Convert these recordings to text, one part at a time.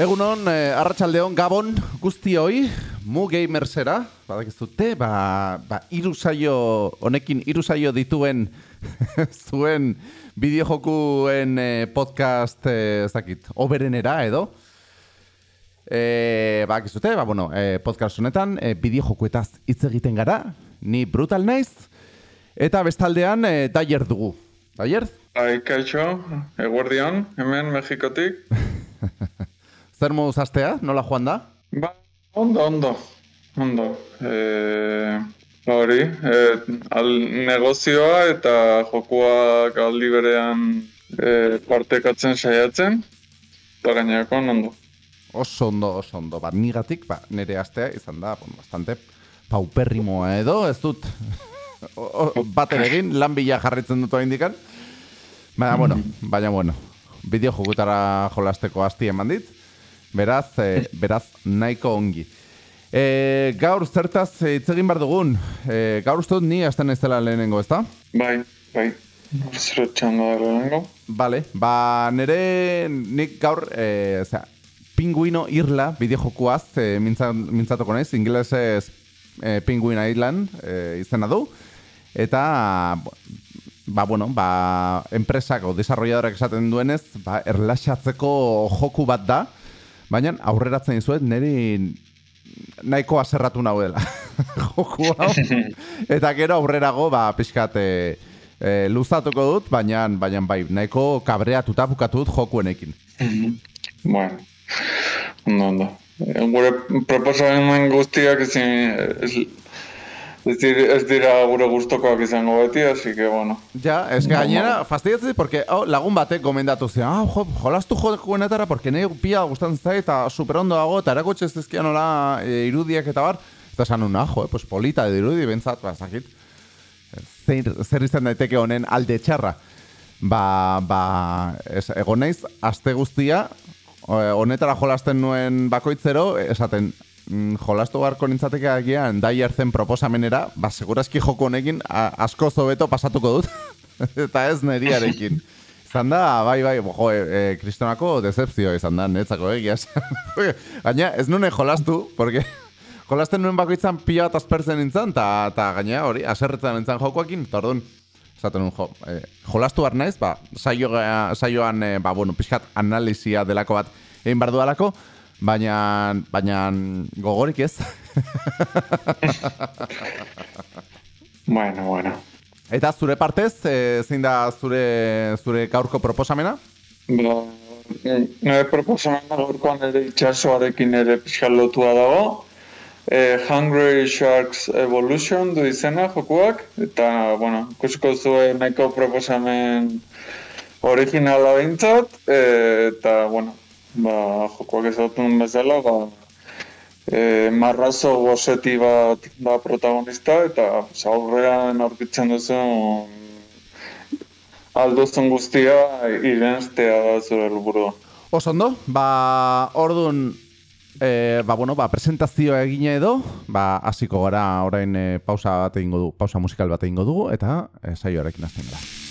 Egunon, eh, arratsaldeon gabon guztioi, mu gamersera, badakizute, ba, ba iru saio, honekin iru saio dituen zuen bideojokuen eh, podcast, eh, ez dakit, oberenera edo. Eh, badakizute, ba, bueno, eh, podcast honetan, eh, bideojokuetaz hitz egiten gara, ni brutal naiz, eta bestaldean eh, daier dugu. Daier? Bai, kaixo, eguerdion, hemen Mexikotik. Zer moduz astea, nola joan da? Ba, ondo, ondo, ondo. E, hori, e, al negozioa eta jokuak aldi berean e, partekatzen saiatzen, eta gaineako ondo. Oso ondo, oso ondo. Ba, nigatik, ba, nire astea izan da, bon, bastante pauperrimoa edo, ez dut o, o, bater egin, lan bila jarritzen dut indikan. Baina, bueno, baina, bueno, bideo jokutara jolasteko asti eman dit. Beraz, e, beraz, nahiko ongi. E, gaur zertaz hitz egin behar dugun. E, gaur uste dut ni hasten ez dela lehenengo, ezta? Bai, bai, zero txanda lehenengo. Bale, ba nire nik gaur, e, zera, Pinguino Irla bideojokuaz e, mintzat, mintzatuko naiz, ingelesez e, Penguin Island e, izena du. Eta, ba, bueno, ba, enpresako, desarrolladorak esaten duenez, ba, erlaxatzeko joku bat da, Baina aurreratzen dizuet niri nahiko aserratu nahu dela. Joku hau. Eta gero aurrerago, ba, pixkat e, e, luzatuko dut, baina, baina bai, nahiko kabreatuta bukatu dut jokuenekin. bueno, ondo, ondo. Gure proposamen guztiak ezin, Ez dira, ez dira gure gustokoak izango beti, así que bueno. Ja, es que gainera, fastidiatzen porque oh, lagun batek gomendatu zen, ah, jo, jolastu jokuenetara, porque nahi pia gustatzen zait, eta superondo dago, eta erakotxe ez dizkian nola e, irudiak eta bar, eta esan un, ah, jo, pues polita de irudi, bentsat, ba, zakit, zer, zer izan daiteke honen alde txarra. Ba, ba, ez, egon naiz, aste guztia, honetara jolasten nuen bakoitzero, esaten, mm, jolastu garko nintzateke agian dai erzen proposamenera, ba, segurazki joko honekin asko zobeto pasatuko dut, eta ez neriarekin. Izan da, bai, bai, jo, e, e, kristonako decepzio izan da, netzako egiaz. Gaina, ez nune jolastu, porque jolasten nuen bakoitzan pila bat aspertzen nintzen, eta gaina hori, aserretzen nintzen jokoakin, eta orduan, esaten nuen, jo, e, jolastu behar naiz, ba, saio, saioan, e, ba, bueno, pixkat analizia delako bat egin bardu alako, Baina, baina gogorik ez. bueno, bueno. Eta zure partez, e, zein da zure, zure gaurko proposamena? Ba, nire proposamena gaurkoan ere itxasoarekin ere pixkal lotua dago. E, Hungry Sharks Evolution du izena jokuak. Eta, bueno, kusiko zuen nahiko proposamen originala bintzat. E, eta, bueno, ba, jokoak ezautzen bezala, ba, e, marrazo gozeti bat da protagonista, eta aurrean aurkitzen duzu alduzun guztia irenztea da zure helburua. Osondo, ba, orduan, e, ba, bueno, ba, presentazioa egine edo, ba, hasiko gara orain e, pausa bat egingo du, pausa musikal bat egingo dugu, eta e, saioarekin hasten gara.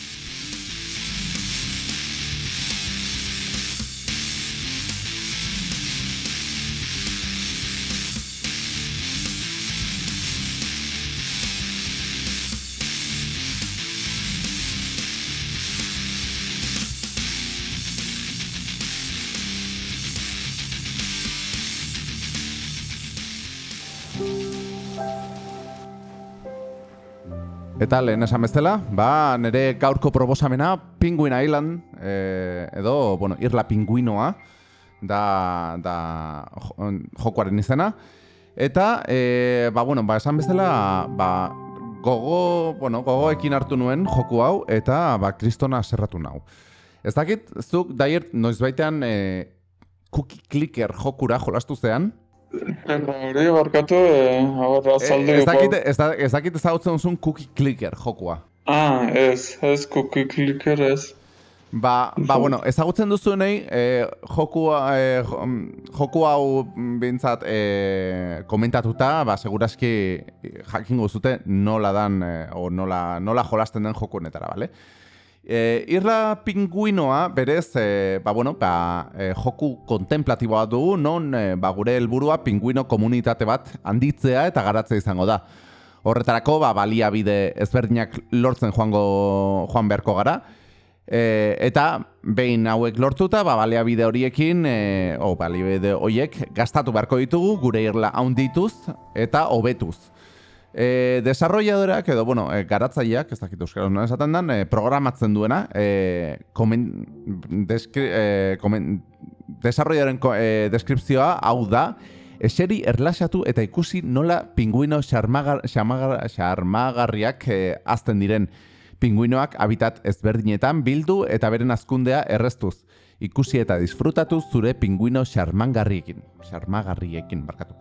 Eta lehen esan bezala, ba, nire gaurko proposamena Penguin Island, e, edo, bueno, irla pinguinoa, da, da jokoaren izena. Eta, e, ba, bueno, ba, esan bezala, ba, gogo, bueno, gogoekin hartu nuen joku hau, eta, ba, kristona zerratu nau. Ez dakit, zuk, daiert, noiz baitean, e, cookie clicker jokura jolastu zean, Hori, barkatu, eh, ahora azaldu. Ez dakit, ez dakit ezagutzen duzun cookie clicker jokua. Ah, ez, ez cookie clicker ez. Ba, ba bueno, ezagutzen duzu nahi, eh, jokua, eh, joku hau bintzat eh, komentatuta, ba, seguraski jakingo zute nola dan, eh, o nola, nola jolasten den joku honetara, bale? E, irla pinguinoa, berez, e, ba, bueno, ba, e, joku kontemplatiboa dugu, non e, ba, gure helburua pinguino komunitate bat handitzea eta garatzea izango da. Horretarako, ba, baliabide ezberdinak lortzen joango joan beharko gara. E, eta behin hauek lortuta, ba, baliabide horiekin, e, o, baliabide horiek gastatu beharko ditugu, gure irla handituz eta hobetuz. E, desarrolladoreak edo, bueno, e, garatzaileak, ez dakit euskara honen esaten dan, e, programatzen duena, e, komen, deskri, e, komen, desarrolladoren e, deskripzioa hau da, eseri erlaxatu eta ikusi nola pinguino xarmagarriak e, azten diren pinguinoak habitat ezberdinetan bildu eta beren azkundea erreztuz. Ikusi eta disfrutatu zure pinguino xarmangarriekin. Xarmagarriekin, barkatu.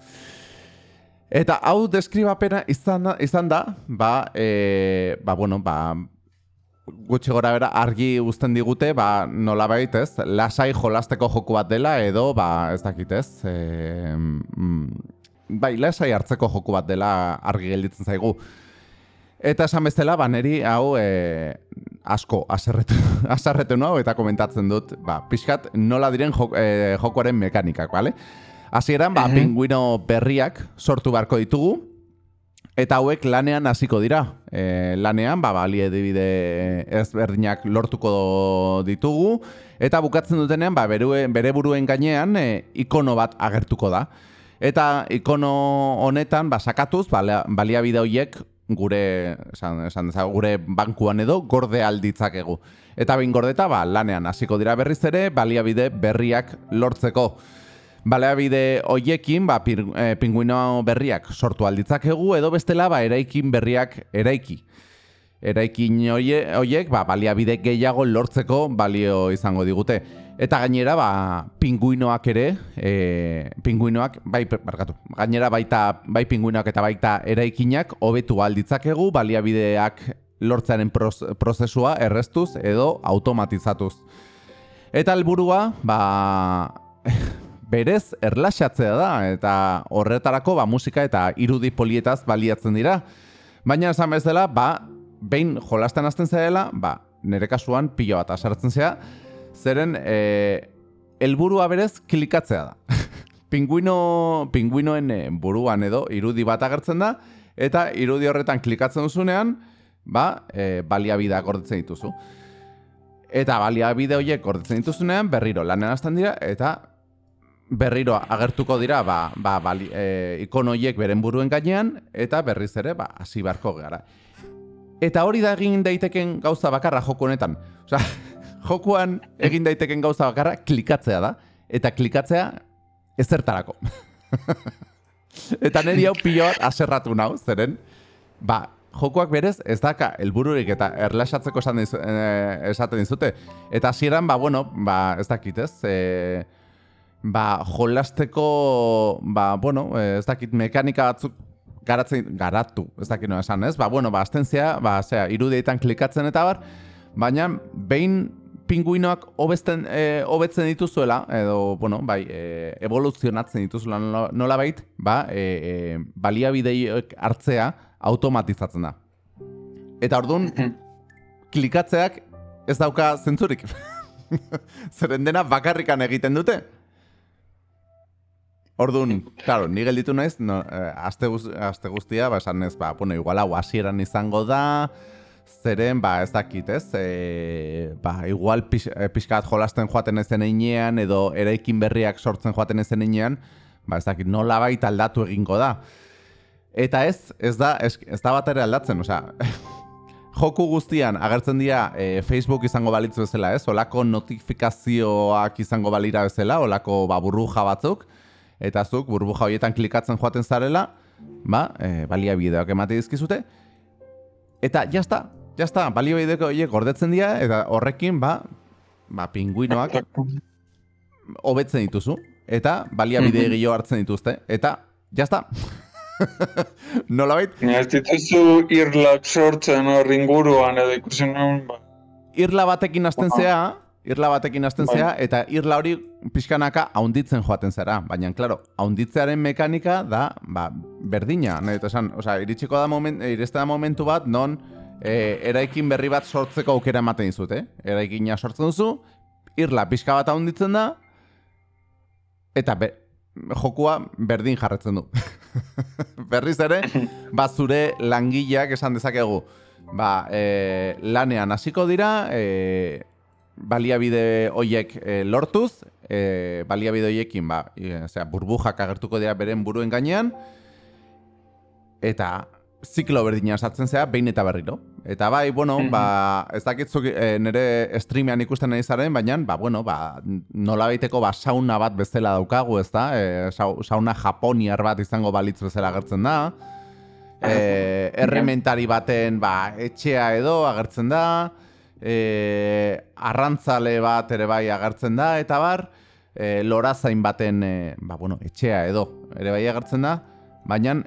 Eta hau deskribapena izan, izan da, ba, e, ba, bueno, ba, gutxi gora bera argi uzten digute, ba, nola baitez, lasai jolasteko joku bat dela, edo, ba, ez dakit ez, e, bai, lasai hartzeko joku bat dela argi gelditzen zaigu. Eta esan bezala, ba, neri hau e, asko aserretu, aserretu hau eta komentatzen dut, ba, pixkat nola diren jok, e, jokoaren mekanikak, bale? Hasieran ba, pinguino berriak sortu beharko ditugu, eta hauek lanean hasiko dira. E, lanean, ba, bali edibide ezberdinak lortuko ditugu, eta bukatzen dutenean, ba, bere buruen gainean, e, ikono bat agertuko da. Eta ikono honetan, ba, sakatuz, baliabide horiek gure, esan, esan gure bankuan edo, gorde alditzakegu. Eta behin gordeta, ba, lanean hasiko dira berriz ere, baliabide berriak lortzeko. Baleabide hoiekin, ba, pir, e, pinguino berriak sortu alditzakegu, edo bestela, ba, eraikin berriak eraiki. Eraikin hoiek, ba, baliabide gehiago lortzeko balio izango digute. Eta gainera, ba, pinguinoak ere, e, pinguinoak, bai, barkatu, gainera baita, bai pinguinoak eta baita eraikinak, hobetu alditzakegu, baliabideak lortzearen prozesua erreztuz edo automatizatuz. Eta helburua, ba, berez erlaxatzea da eta horretarako ba musika eta irudi polietaz baliatzen dira. Baina esan bez dela, ba, behin jolasten hasten zela, ba, nere kasuan pilo bat asartzen zea, zeren e, helburua berez klikatzea da. Pinguino, pinguinoen e, buruan edo irudi bat agertzen da, eta irudi horretan klikatzen duzunean, ba, e, baliabideak gordetzen dituzu. Eta baliabide horiek gordetzen dituzunean, berriro lanen hasten dira, eta berriro agertuko dira ba, ba, bali, e, ikonoiek beren buruen gainean eta berriz ere ba, hasi beharko gara. Eta hori da egin daiteken gauza bakarra joku honetan. Osea, jokuan egin daiteken gauza bakarra klikatzea da. Eta klikatzea ezertarako. eta niri hau pilo aserratu nau, zeren, ba, jokuak berez ez daka helbururik eta erlaxatzeko esan diz, e, esaten dizute. Eta hasieran ba, bueno, ba, ez dakit ez, e, ba, jolasteko, ba, bueno, ez dakit mekanika batzuk garatzen, garatu, ez dakit noa esan, ez? Ba, bueno, ba, azten zea, ba, zera, irudeitan klikatzen eta bar, baina behin pinguinoak hobetzen e, hobetzen dituzuela edo bueno bai e, evoluzionatzen dituzuela nola bait ba e, e, baliabideak hartzea automatizatzen da eta ordun mhm. klikatzeak ez dauka zentzurik zeren dena bakarrikan egiten dute Orduan, claro, ni gelditu naiz, no, eh, aste, aste guztia, ba, esan ez, ba, bueno, igual hau hasieran izango da, zeren, ba, ez dakit, ez, e, ba, igual pix, e, pixkat jolasten joaten ezen einean, edo eraikin berriak sortzen joaten ezen einean, ba, ez dakit, nola baita aldatu egingo da. Eta ez, ez da, ez, ez da bat ere aldatzen, osea, joku guztian agertzen dira e, Facebook izango balitzu bezala, ez, olako notifikazioak izango balira bezala, olako ba, burruja batzuk, eta zuk burbuja horietan klikatzen joaten zarela, ba, e, balia bideoak emate dizkizute, eta jazta, jazta, balia bideoak horiek gordetzen dira, eta horrekin, ba, ba, pinguinoak hobetzen dituzu, eta balia bide mhm. gehiago hartzen dituzte, eta jazta. Nola bait? Ez dituzu irlak sortzen hor inguruan edo ikusen ba. Irla batekin hasten zea, irla batekin hasten bai. zea, eta irla hori pixkanaka haunditzen joaten zara. Baina, klaro, haunditzearen mekanika da, ba, berdina. Nahi, esan, oza, iritsiko da moment, da momentu bat, non e, eraikin berri bat sortzeko aukera ematen dizut, eh? Eraikina sortzen duzu, irla pixka bat ahonditzen da, eta be, jokua berdin jarretzen du. Berriz ere, ba zure langileak esan dezakegu, ba, e, lanean hasiko dira, e, baliabide hoiek e, lortuz, e, baliabide hoiekin, ba, e, burbujak agertuko dira beren buruen gainean, eta ziklo berdina sartzen zea, behin eta berriro. Eta bai, bueno, mm -hmm. ba, ez dakitzuk e, nire streamean ikusten nahi zaren, baina, ba, bueno, ba, nola baiteko ba, sauna bat bezala daukagu, ez da? E, sauna japoniar bat izango balitz bezala agertzen da. E, errementari baten, ba, etxea edo agertzen da. E, arrantzale bat ere bai agertzen da, eta bar, e, lorazain baten, e, ba, bueno, etxea edo ere bai agertzen da. Baina,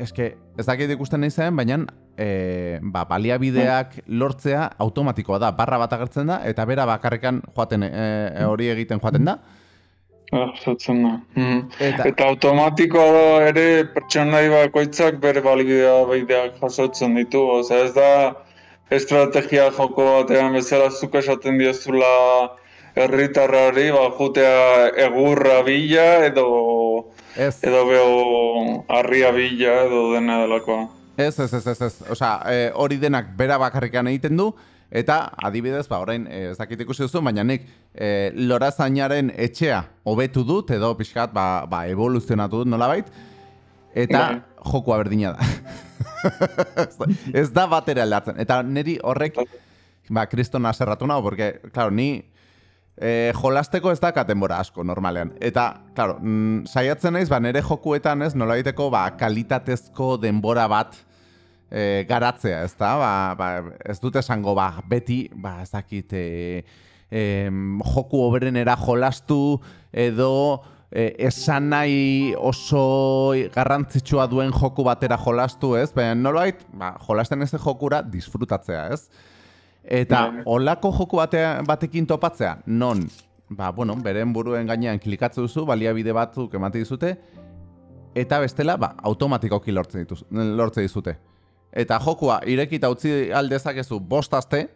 eske, ez dakit ikusten nahi zen, baina e, ba, baliabideak lortzea automatikoa da, barra bat agertzen da, eta bera bakarrekan joaten, e, e, hori egiten joaten da. Ah, da. Mhm. Eta, eta automatikoa ere pertsonai bakoitzak bere baliabideak jasotzen ditu, oza ez da estrategia joko batean bezala zuk esaten diozula herritarrari, ba, jutea egurra bila edo Ez. Edo beho arria bila edo dena delakoa. Ez, ez, ez, ez, ez. Osa, e, hori denak bera bakarrikan egiten du, eta adibidez, ba, orain, e, ez dakit ikusi duzu, baina nik e, lorazainaren etxea hobetu dut, edo pixkat, ba, ba evoluzionatu dut nolabait, eta bai. jokua berdina da. ez da batera aldatzen. Eta niri horrek, ba, kristona zerratu nago, porque, claro, ni E, jolasteko ez da katenbora asko normalean. Eta, claro, mm, saiatzen naiz, ba, nere jokuetan ez, nola diteko, ba, kalitatezko denbora bat e, garatzea, ez da? Ba, ba, ez dute esango, ba, beti, ba, ez dakit, e, e, joku oberenera jolastu, edo e, esan nahi oso garrantzitsua duen joku batera jolastu, ez? Baina, nolait, ba, jolasten ez jokura disfrutatzea, ez? Eta bai. olako joku batean, batekin topatzea, non, ba, bueno, beren buruen gainean klikatze duzu, baliabide batzuk emate dizute, eta bestela, ba, automatikoki lortzen, dituz, lortzen dizute. Eta jokua, irekita utzi aldezakezu bostazte,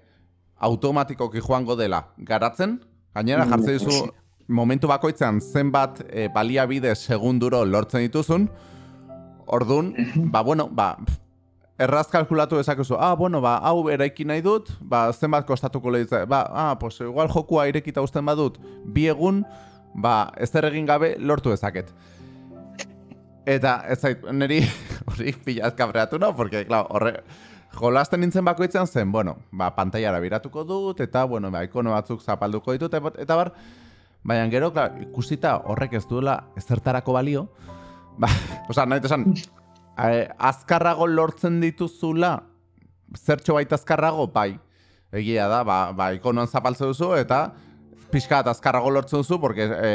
automatikoki joango dela garatzen, gainera mm, jartzen dizu momentu bakoitzean zenbat e, baliabide segunduro lortzen dituzun, Ordun, ba, bueno, ba, erraz kalkulatu dezakezu, ah, bueno, ba, hau eraiki nahi dut, ba, zenbat kostatuko lehitza, ba, ah, pues, igual jokua irekita usten badut, bi egun, ba, ez egin gabe lortu dezaket. Eta, ez zait, niri, hori pilaz kabreatu, no? Porque, klar, horre, jolasten nintzen bakoitzen zen, bueno, ba, pantaiara biratuko dut, eta, bueno, ba, ikono batzuk zapalduko ditut, eta bar, baina gero, klar, ikusita horrek ez duela ezertarako balio, ba, oza, nahi esan, azkarrago lortzen dituzula, zertxo baita azkarrago, bai. Egia da, ba, ba ikonoan zapaltze duzu, eta pixka bat azkarrago lortzen duzu, porque e,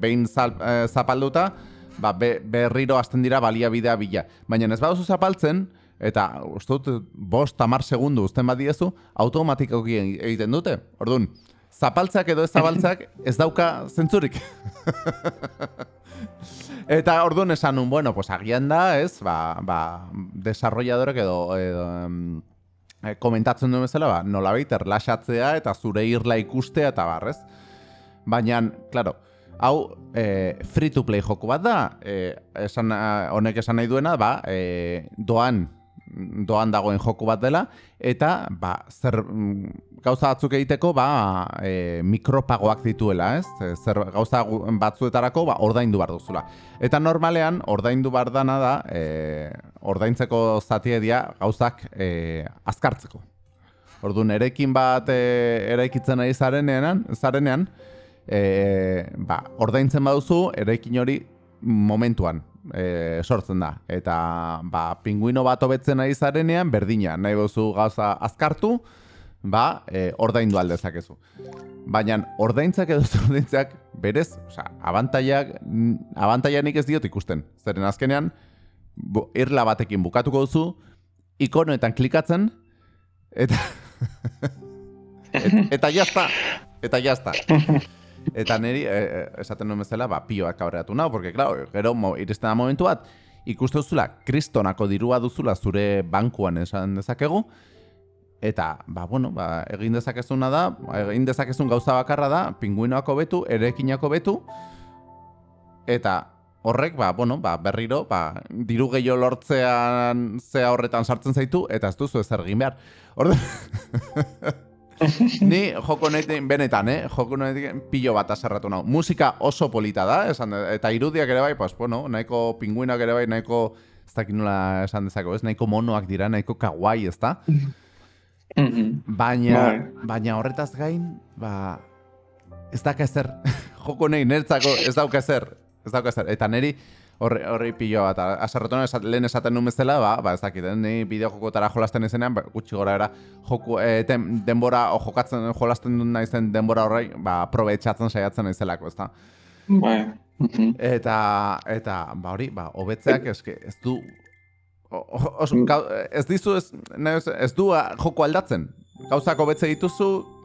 behin zal, e, zapalduta, ba, be, berriro azten dira baliabidea bila. Baina ez baduzu zapaltzen, eta uste dut, bost, tamar segundu uzten badiezu, automatikoki egiten dute. Orduan, zapaltzak edo ez zabaltzak ez dauka zentzurik. Eta orduan esan nun, bueno, pues agian da, ez, ba, ba, desarrolladorek edo, edo em, eh, komentatzen duen bezala, ba, nola baita, erlaxatzea eta zure irla ikustea eta barrez. Baina, claro, hau e, free to play joku bat da, e, esan, honek esan nahi duena, ba, e, doan, doan dagoen joku bat dela, eta, ba, zer, gauza batzuk egiteko ba, e, mikropagoak dituela, ez? Zer gauza batzuetarako ba, ordaindu bar duzula. Eta normalean ordaindu bar dana da, e, ordaintzeko zatie dia gauzak e, azkartzeko. Orduan erekin bat e, eraikitzen ari zarenean, zarenean e, ba, ordaintzen baduzu erekin hori momentuan e, sortzen da. Eta ba, pinguino bat hobetzen ari zarenean berdina, nahi duzu gauza azkartu, ba, e, ordaindu aldezakezu. Baina ordaintzak edo ordaintzak berez, osea, abantaiak, abantaianik ez diot ikusten. Zeren azkenean, irla batekin bukatuko duzu, ikonoetan klikatzen, eta... et, eta jazta! Eta jazta! Eta niri, e, e, esaten nuen bezala, ba, pioak aurreatu nahu, porque, claro, gero, mo, iristen da momentu bat, ikuste duzula, kristonako dirua duzula zure bankuan esan dezakegu, eta, ba, bueno, ba, egin dezakezuna da, egin dezakezun gauza bakarra da, pinguinoako betu, erekinako betu, eta horrek, ba, bueno, ba, berriro, ba, diru gehiago lortzean zea horretan sartzen zaitu, eta ez duzu ezer egin behar. Orde... Ni joko nahi benetan, eh? Joko nahi pilo bat aserratu nau. Musika oso polita da, esan, eta irudiak ere bai, pues, bueno, nahiko pinguinak ere bai, nahiko, ez dakit nola esan dezako, ez? Nahiko monoak dira, nahiko kawaii, ez da? Baina, bai. baina horretaz gain, ba, ez daka ezer. joko nahi, nertzako ez dauka ezer. Ez dauka ezer. Eta neri, horri, horri pilo bat, azarretu esat, lehen esaten nuen bezala, ba, ba ez dakit, eh, ni bideo jokotara jolasten izenean, ba, gutxi gora era, joku, e, denbora, o jokatzen jolasten duen naizen denbora horrei, ba, probetxatzen saiatzen naizelako, ez da? Bai. Eta, eta, ba hori, ba, hobetzeak eske, ez du, o, o, ez dizu, ez, ez du joko aldatzen, gauzak hobetze dituzu, Mm,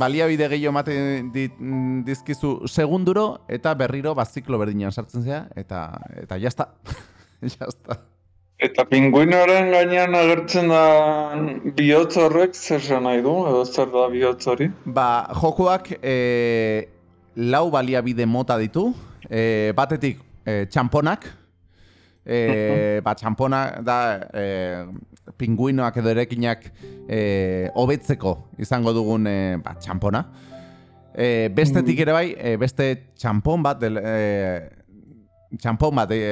baliabide gehiago ematen mm, dizkizu segunduro eta berriro baziklo berdinean sartzen zea eta eta jazta. jazta. Eta pinguinoren gainean agertzen da bihotz horrek zer nahi du, edo zer da bihotz hori? Ba, jokoak e, lau baliabide mota ditu, e, batetik e, txamponak, e, ba, txampona da e, pinguinoak edo erekinak e, hobetzeko izango dugun e, ba, txampona. E, bestetik mm. ere bai, e, beste txampon bat, del, e, txampon bat e,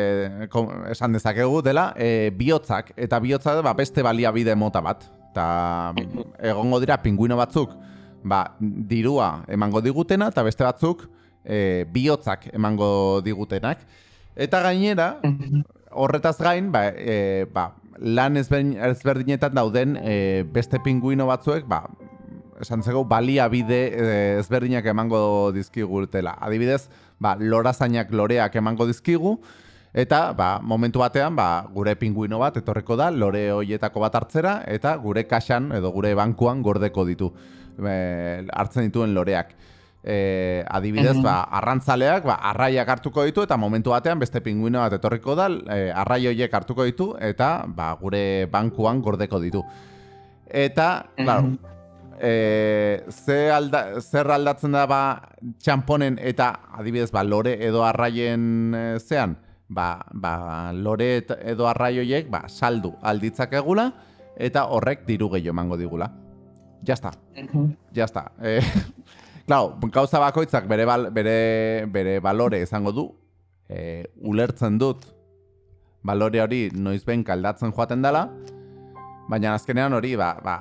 esan dezakegu dela, e, bihotzak, eta bihotzak ba, beste baliabide mota bat. Eta egongo dira pinguino batzuk ba, dirua emango digutena, eta beste batzuk e, bihotzak emango digutenak. Eta gainera, mhm. Horretaz gain, ba, e, ba, lan ezberdinetan dauden e, beste pinguino batzuek, ba, esan zego, balia bide e, ezberdinak emango dizkigu urtela. Adibidez, ba, lorazainak loreak emango dizkigu, eta ba, momentu batean ba, gure pinguino bat etorreko da, lore hoietako bat hartzera, eta gure kaxan edo gure bankuan gordeko ditu, e, hartzen dituen loreak e, adibidez, ba, arrantzaleak, ba, arraiak hartuko ditu, eta momentu batean beste pinguino bat etorriko da, e, arrai horiek hartuko ditu, eta ba, gure bankuan gordeko ditu. Eta, claro, e, ze alda, zer aldatzen da ba, txamponen eta adibidez ba, lore edo arraien e, zean, ba, ba, lore edo arrai horiek ba, saldu alditzak egula, eta horrek diru gehiago emango digula. Ja está. Ja está. Eh, Claro, gauza bakoitzak bere, bal, bere, bere balore izango du, e, ulertzen dut balore hori noiz behin kaldatzen joaten dela, baina azkenean hori, ba, ba,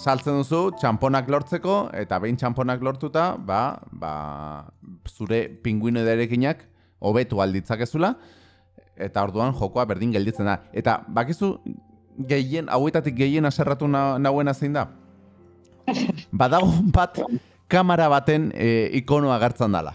saltzen duzu txamponak lortzeko, eta behin txamponak lortuta, ba, ba, zure pinguino edarekinak hobetu alditzak ezula, eta orduan jokoa berdin gelditzen da. Eta bakizu gehien, hauetatik gehien aserratu nahuena zein da? Badago bat kamera baten e, ikonoa agertzen dala.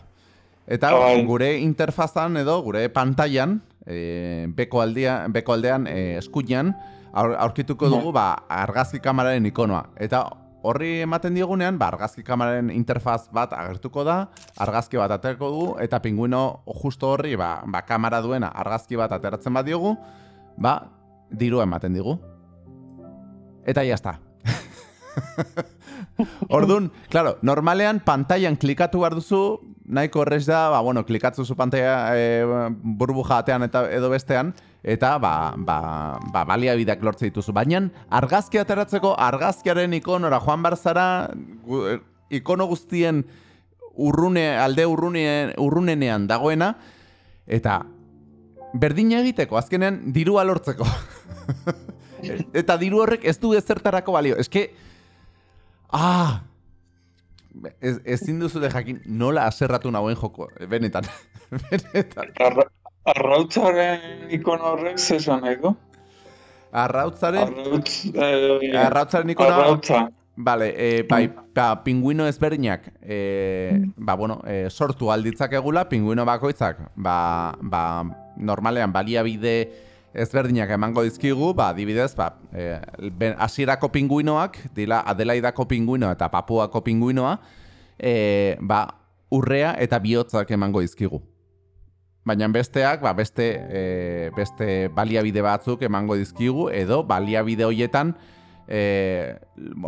Eta bai. gure interfazan edo gure pantailan, e, beko, aldia, beko aldean e, eskuinan, aurkituko dugu ba, argazki kameraren ikonoa. Eta horri ematen diogunean, ba, argazki kameraren interfaz bat agertuko da, argazki bat aterako dugu, eta pinguino justo horri ba, ba, kamera duena argazki bat ateratzen bat diogu, ba, diru ematen digu. Eta jazta. Orduan, claro, normalean pantailan klikatu behar duzu, nahiko horrez da, ba, bueno, klikatzu zu pantalla e, burbuja atean eta edo bestean, eta ba, ba, ba, balia bideak lortze dituzu. Baina argazki ateratzeko argazkiaren ikonora joan barzara, gu, ikono guztien urrune, alde urrune, urrunenean dagoena, eta berdin egiteko, azkenean dirua lortzeko. eta diru horrek ez du ezertarako balio. Ez Ah! Ez, ez zinduzu de jakin nola aserratu nagoen joko, benetan. benetan. Arra, arrautzaren ikon horrek zesan nahi du? Arrautzaren? Arrautz, eh, arrautzaren ikon Arrautza. Vale, eh, bai, ba, pinguino ezberdinak eh, ba, bueno, eh, sortu alditzak egula, pinguino bakoitzak ba, ba, normalean baliabide ezberdinak emango dizkigu, ba, adibidez, ba, e, asierako pinguinoak, dila Adelaidako pinguinoa eta Papuako pinguinoa, e, ba, urrea eta bihotzak emango dizkigu. baina besteak, ba, beste, e, beste baliabide batzuk emango dizkigu, edo baliabide hoietan, e,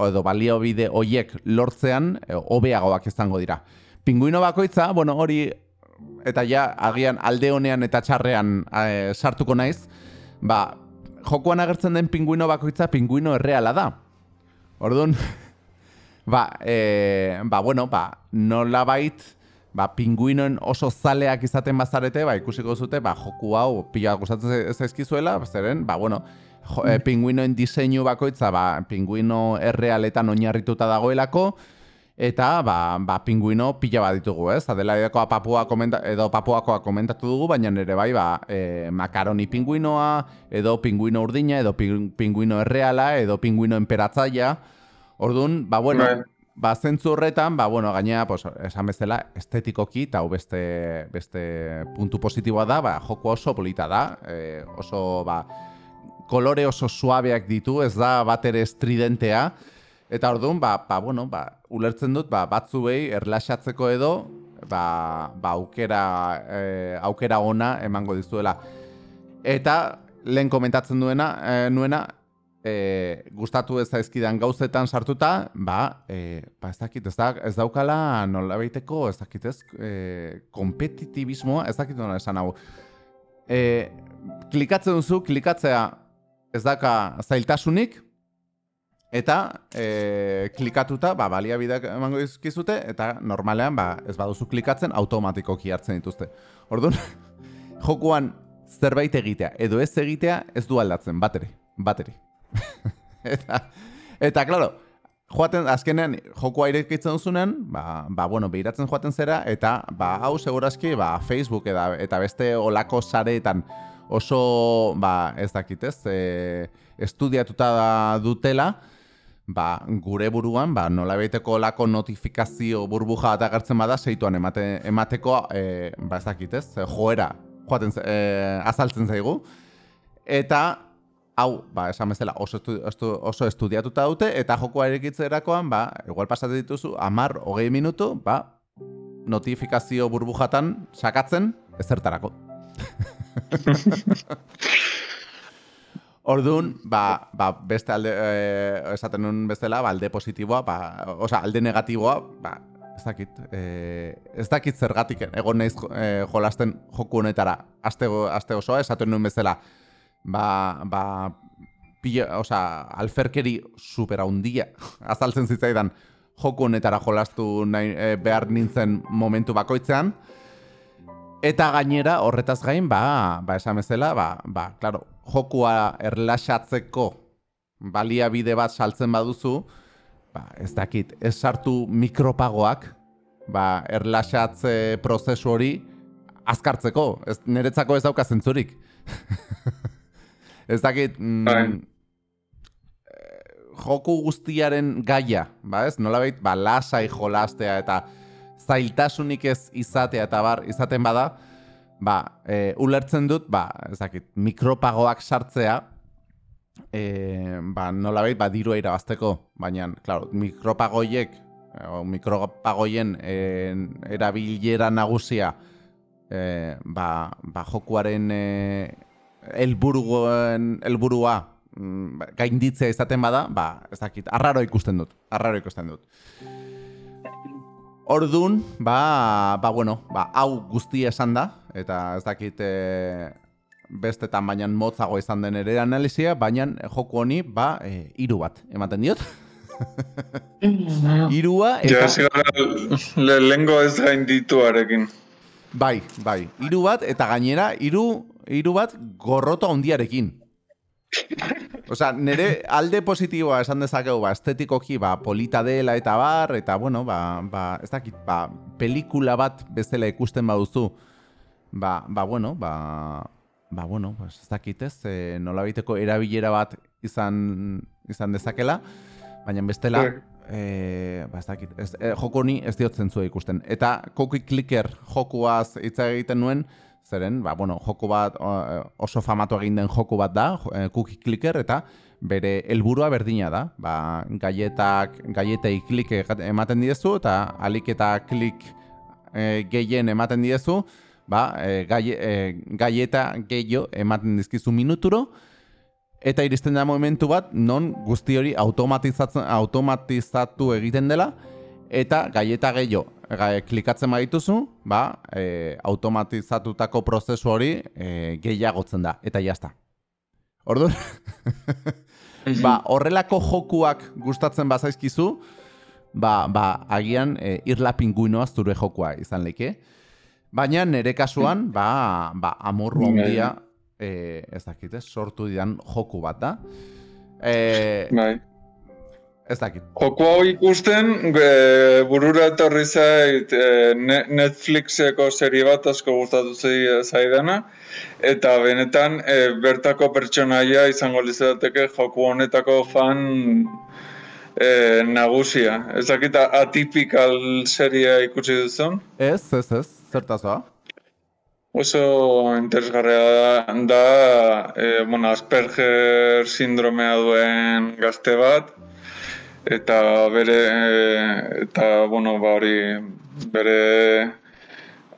edo baliabide hoiek lortzean, e, hobeagoak izango dira. Pinguino bakoitza, bueno, hori, eta ja, agian alde honean eta txarrean e, sartuko naiz, ba, jokoan agertzen den pinguino bakoitza, pinguino erreala da. Orduan, ba, e, ba, bueno, ba, nola bait, ba, pinguinoen oso zaleak izaten bazarete, ba, ikusiko zute, ba, joku hau pila gustatzen zaizkizuela, zeren, ba, bueno, jo, e, pinguinoen diseinu bakoitza, ba, pinguino errealetan oinarrituta dagoelako, eta ba, ba, pinguino pila bat ditugu, ez? Adelaidekoa papua komenta, edo papuakoa komentatu dugu, baina nire bai, ba, e, makaroni pinguinoa, edo pinguino urdina, edo pinguino erreala, edo pinguino emperatzaia, Orduan, ba, bueno, bai. ba, zentzu horretan, ba, bueno, gainea, pues, esan bezala, estetikoki, eta beste, beste puntu positiboa da, ba, joko oso polita da, e, oso, ba, kolore oso suabeak ditu, ez da bat ere estridentea, eta orduan, ba, ba, bueno, ba, ulertzen dut, ba, batzu behi, erlaxatzeko edo, ba, ba, aukera, e, aukera ona emango dizuela. Eta, lehen komentatzen duena, e, nuena, e, gustatu ez zaizkidan gauzetan sartuta, ba, e, ba ez dakit, ez, da, ez daukala nola baiteko, ez dakit ez, e, kompetitibismoa, ez dakit nola esan hau. E, klikatzen duzu, klikatzea ez daka zailtasunik, eta e, klikatuta, ba, baliabideak emango izkizute, eta normalean, ba, ez baduzu klikatzen, automatikoki hartzen dituzte. Orduan, jokuan zerbait egitea, edo ez egitea, ez du aldatzen, bateri, bateri. eta, eta, klaro, joaten, azkenean, joku airekitzen duzunen, ba, ba, bueno, behiratzen joaten zera, eta, ba, hau, segurazki, ba, Facebook eta, eta beste olako sareetan oso, ba, ez dakit, ez, e, estudiatuta dutela, ba, gure buruan, ba, nola behiteko olako notifikazio burbuja bat agertzen bada, seituan emate, emateko, e, ba, ez dakit, ez, joera, joaten, e, azaltzen zaigu, eta, hau, ba, esan bezala, oso, estu, oso estudiatuta dute, eta jokoa erakoan, ba, igual pasatzen dituzu, amar, hogei minutu, ba, notifikazio burbujatan sakatzen, ezertarako. Orduan, ba, ba, beste alde, e, esaten nun bezala, ba, alde positiboa, ba, oza, alde negatiboa, ba, ez dakit, e, ez dakit zergatik, egon naiz e, jolasten joku honetara, aste, aste osoa, esaten nun bezala, ba, ba, pila, oza, alferkeri super handia azaltzen zitzaidan joko honetara jolastu nahi, e, behar nintzen momentu bakoitzean. Eta gainera, horretaz gain, ba, ba esan bezala, ba, ba, claro, jokua erlaxatzeko baliabide bat saltzen baduzu, ba, ez dakit, ez sartu mikropagoak, ba, erlaxatze prozesu hori azkartzeko, ez, niretzako ez dauka zentzurik. ez dakit... Mm, bai. joku guztiaren gaia, ba ez? Nola behit, ba, lasai jolastea eta zailtasunik ez izatea eta bar, izaten bada, ba, e, ulertzen dut, ba, ez dakit, mikropagoak sartzea, e, ba, nola behit, ba, dirua irabazteko, baina, klaro, mikropagoiek, o, mikropagoien e, erabilera nagusia, e, ba, ba, jokuaren e, elburuen elburua mm, gainditzea izaten bada, ba, ez dakit, arraro ikusten dut, arraro ikusten dut. Ordun, ba, ba, bueno, ba, hau guztia esan da, eta ez dakit e, bestetan baina motzago izan den ere analizia, baina joku honi, ba, e, iru bat, ematen diot? Irua eta... Ja, lehengo ez gaindituarekin. Bai, bai. Hiru bat eta gainera hiru hiru bat gorroto handiarekin. Osea, nere alde positiboa esan dezakegu, ba, estetikoki, ba, polita dela eta bar, eta, bueno, ba, ba, ez dakit, ba, pelikula bat bezala ikusten baduzu, ba, ba, bueno, ba, ba, bueno, ba, ez dakit ez, e, nola erabilera bat izan, izan dezakela, baina bestela, e, ba, ez dakit, ez, e, joko ni ez diot zentzua ikusten. Eta cookie clicker jokuaz hitz egiten nuen, zeren, ba, bueno, joko bat oso famatu egin den joku bat da, e, cookie clicker, eta bere helburua berdina da. Ba, gaietak, gaietei klik ematen diezu, eta alik eta klik e, gehien ematen diezu, ba, e, gai, e, gaieta gehiago ematen dizkizu minuturo, eta iristen da momentu bat, non guzti hori automatizatu egiten dela, eta gaieta gehiago ga, klikatzen badituzu, ba, e, automatizatutako prozesu hori e, gehiagotzen da, eta jazta. Orduan, ba, horrelako jokuak gustatzen bazaizkizu, ba, ba, agian e, irla pinguinoa zure jokua izan leke. Baina nere kasuan, ba, ba amorru handia, e, ez dakit, sortu didan joku bat da. E, bai. Ez dakit. Joko hau ikusten, e, burura etorri zait e, Netflixeko serie bat asko gustatu zaidana, eta benetan e, bertako pertsonaia izango lizeteke joko honetako fan e, nagusia. Ez dakit atipikal seria ikusi duzun? Ez, ez, ez, zertazoa? Oso interesgarria da, da e, bueno, Asperger sindromea duen gazte bat, eta bere eta bueno ba hori bere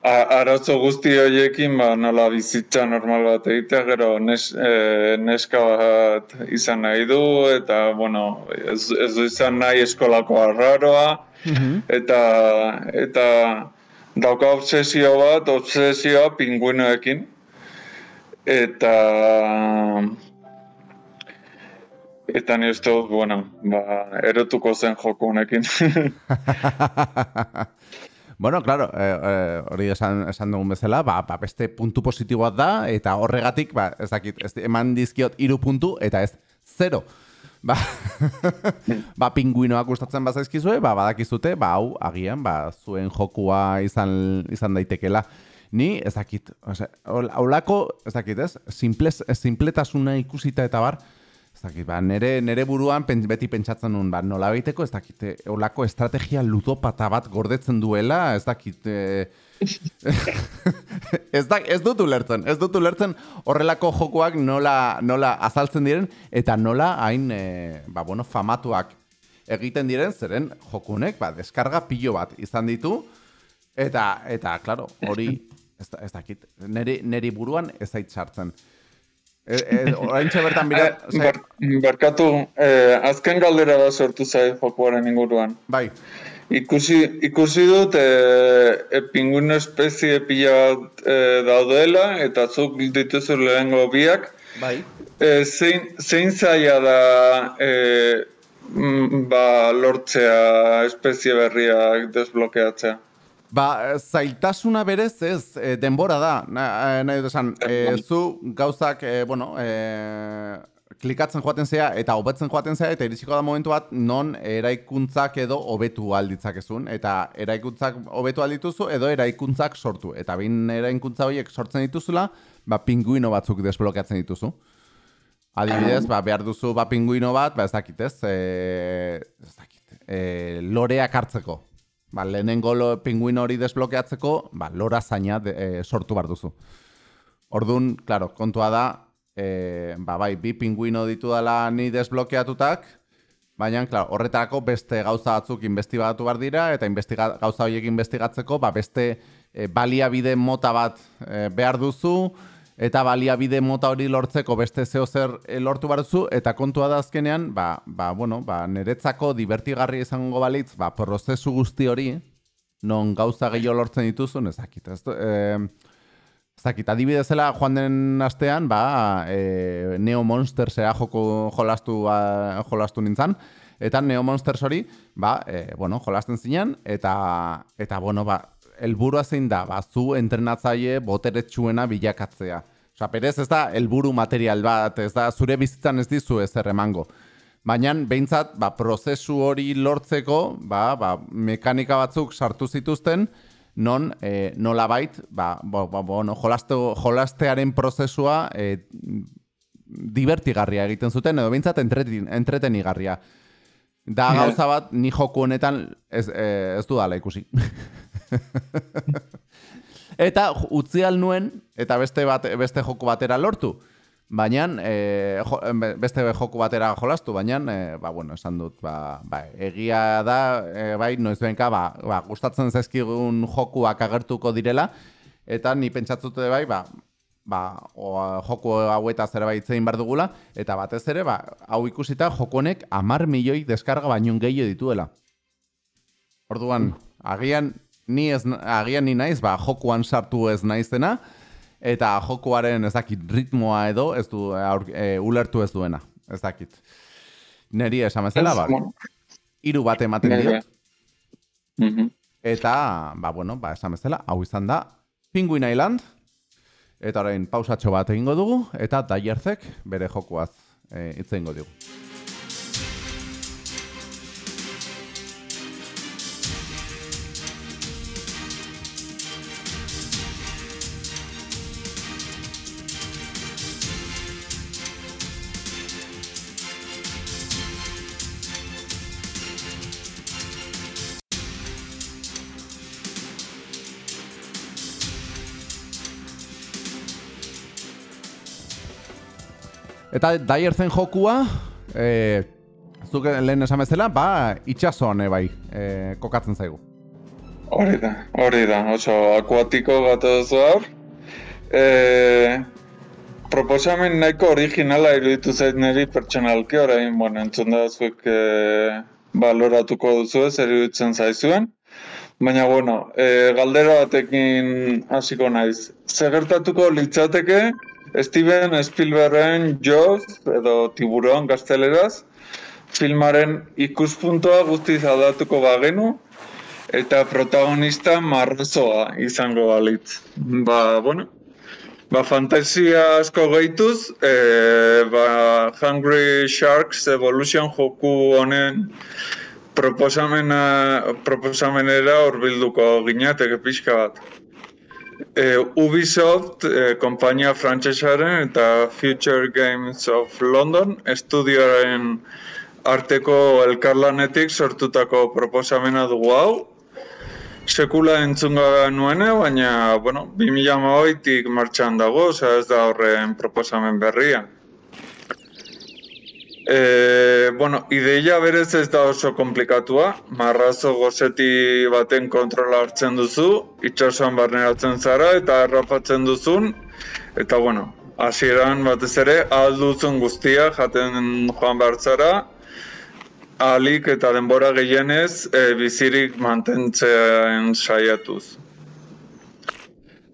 arazo guzti horiekin ba nola bizitza normal bat egitea gero nes, e, neska bat izan nahi du eta bueno ez, ez du izan nahi eskolako arraroa mhm. eta eta dauka obsesio bat obsesioa pinguinoekin eta Eta ni uste dut, bueno, ba, erotuko zen joko honekin. bueno, claro, eh, eh, hori esan, esan dugun bezala, ba, ba, beste puntu positiboa da, eta horregatik, ba, ez dakit, ez, eman dizkiot iru puntu, eta ez, zero. Ba, ba pinguinoak gustatzen bazaizkizue, ba, badakizute, ba, hau, agian, ba, zuen jokua izan, izan daitekela. Ni, ez dakit, haulako, ez dakit, ez, simples, simpletasuna ikusita eta bar, Ez dakit, ba, nere, nere buruan pen, beti pentsatzen nuen, ba, nola baiteko, ez dakit, eh, olako estrategia ludopata bat gordetzen duela, ez dakit... E... ez, da, ez dut ulertzen, ez dut ulertzen horrelako jokoak nola, nola azaltzen diren, eta nola hain, e, ba, bueno, famatuak egiten diren, zeren jokunek, ba, deskarga pilo bat izan ditu, eta, eta, klaro, hori, ez, ez dakit, neri, neri buruan ez sartzen. Eh, eh, orain bertan bira... Eh, barkatu, eh, azken galdera da sortu zai jokuaren inguruan. Bai. Ikusi, ikusi dut e, e, pinguino espezie pila e, daudela eta zuk dituzu lehengo biak. Bai. E, zein, zein zaila da e, ba, lortzea espezie berriak desblokeatzea? Ba, zailtasuna berez ez, e, denbora da, nahi na, dut esan, e, zu gauzak, e, bueno, e, klikatzen joaten zea eta hobetzen joaten zea eta iritsiko da momentu bat non eraikuntzak edo hobetu alditzakezun eta eraikuntzak hobetu aldituzu edo eraikuntzak sortu. Eta bin eraikuntza horiek sortzen dituzula ba pinguino batzuk desblokeatzen dituzu. Adibidez ba behar duzu ba pinguino bat ba ez dakit ez? E, ez dakit. E, loreak hartzeko ba, lehenengo pinguin hori desblokeatzeko, ba, lora zaina e, sortu bar duzu. Orduan, claro, kontua da, e, ba, bai, bi pinguino ditu dela ni desblokeatutak, baina, claro, horretarako beste gauza batzuk investigatu bar dira, eta investiga, gauza horiek investigatzeko, ba, beste e, baliabide mota bat e, behar duzu, eta baliabide mota hori lortzeko beste zeo zer eh, lortu baruzu, eta kontua da azkenean, ba, ba, bueno, ba, niretzako divertigarri izango balitz, ba, prozesu guzti hori, non gauza gehiago lortzen dituzun, ezakit, ez eh, ezakit, adibidezela joan den astean, ba, e, Neo Monstersera joko jolastu, ba, jolastu nintzen, eta Neo Monsters hori, ba, e, bueno, jolasten zinen, eta, eta bueno, ba, helburua zein da, ba, zu entrenatzaile boteretsuena bilakatzea. Osa, perez ez da helburu material bat, ez da zure bizitzan ez dizu ez erremango. Baina, behintzat, ba, prozesu hori lortzeko, ba, ba, mekanika batzuk sartu zituzten, non, e, nola bait, ba, bo, bo, bo, no, jolaste, jolastearen prozesua e, divertigarria egiten zuten, edo behintzat entreten, entretenigarria. Da gauza bat, ni joku honetan ez, e, ez du dala ikusi. eta utzi nuen eta beste bat beste joko batera lortu. Baina e, beste joko batera jolastu, baina e, ba, bueno, esan dut, ba, ba, egia da, e, bai, noiz benka, ba, ba, gustatzen zaizkigun jokuak agertuko direla, eta ni pentsatzute bai, ba, ba, o, joko haueta zera bai itzein behar dugula, eta batez ere, ba, hau ikusita joko honek amar milioi deskarga baino gehiago dituela. Orduan, agian ni ez, agian ni naiz, ba, jokoan sartu ez naizena, eta jokoaren ez dakit ritmoa edo ez du aur, e, ulertu ez duena, ez dakit. Neri esan bezala, ba, iru bat ematen diot. Mhm. Eta, ba, bueno, ba, esan bezala, hau izan da, Penguin Island, eta orain pausatxo bat egingo dugu, eta Daierzek bere jokoaz e, hitz egingo dugu. Eta Daierzen jokua, e, zuk lehen esan bezala, ba, itxasoan bai, e, kokatzen zaigu. Hori da, hori da, oso akuatiko gatoz hor. E, proposamen nahiko originala iruditu zait niri pertsonalki orain, bueno, entzun da zuek e, baloratuko duzu ez, iruditzen zaizuen. Baina, bueno, e, galdera batekin hasiko naiz. Zer gertatuko litzateke Steven Spielbergen Jaws edo Tiburon gazteleraz filmaren ikuspuntoa guztiz aldatuko bagenu eta protagonista marrazoa izango balitz. Ba, bueno, ba, fantasia asko gehituz, e, ba, Hungry Sharks Evolution joku honen proposamena, proposamenera horbilduko ginateke pixka bat. E, Ubisoft, e, kompainia frantsesaren eta Future Games of London estudioaren arteko elkarlanetik sortutako proposamena dugu hau. Sekula entzunga nuene, baina, bueno, 2008-tik martxan dago, oza ez da horren proposamen berria. E, bueno, ideia berez ez da oso komplikatua. Marrazo gozeti baten kontrola hartzen duzu, itxasuan barneratzen zara eta errapatzen duzun. Eta bueno, hasieran batez ere, ahal duzun guztia jaten joan behar ahalik eta denbora gehienez e, bizirik mantentzen saiatuz.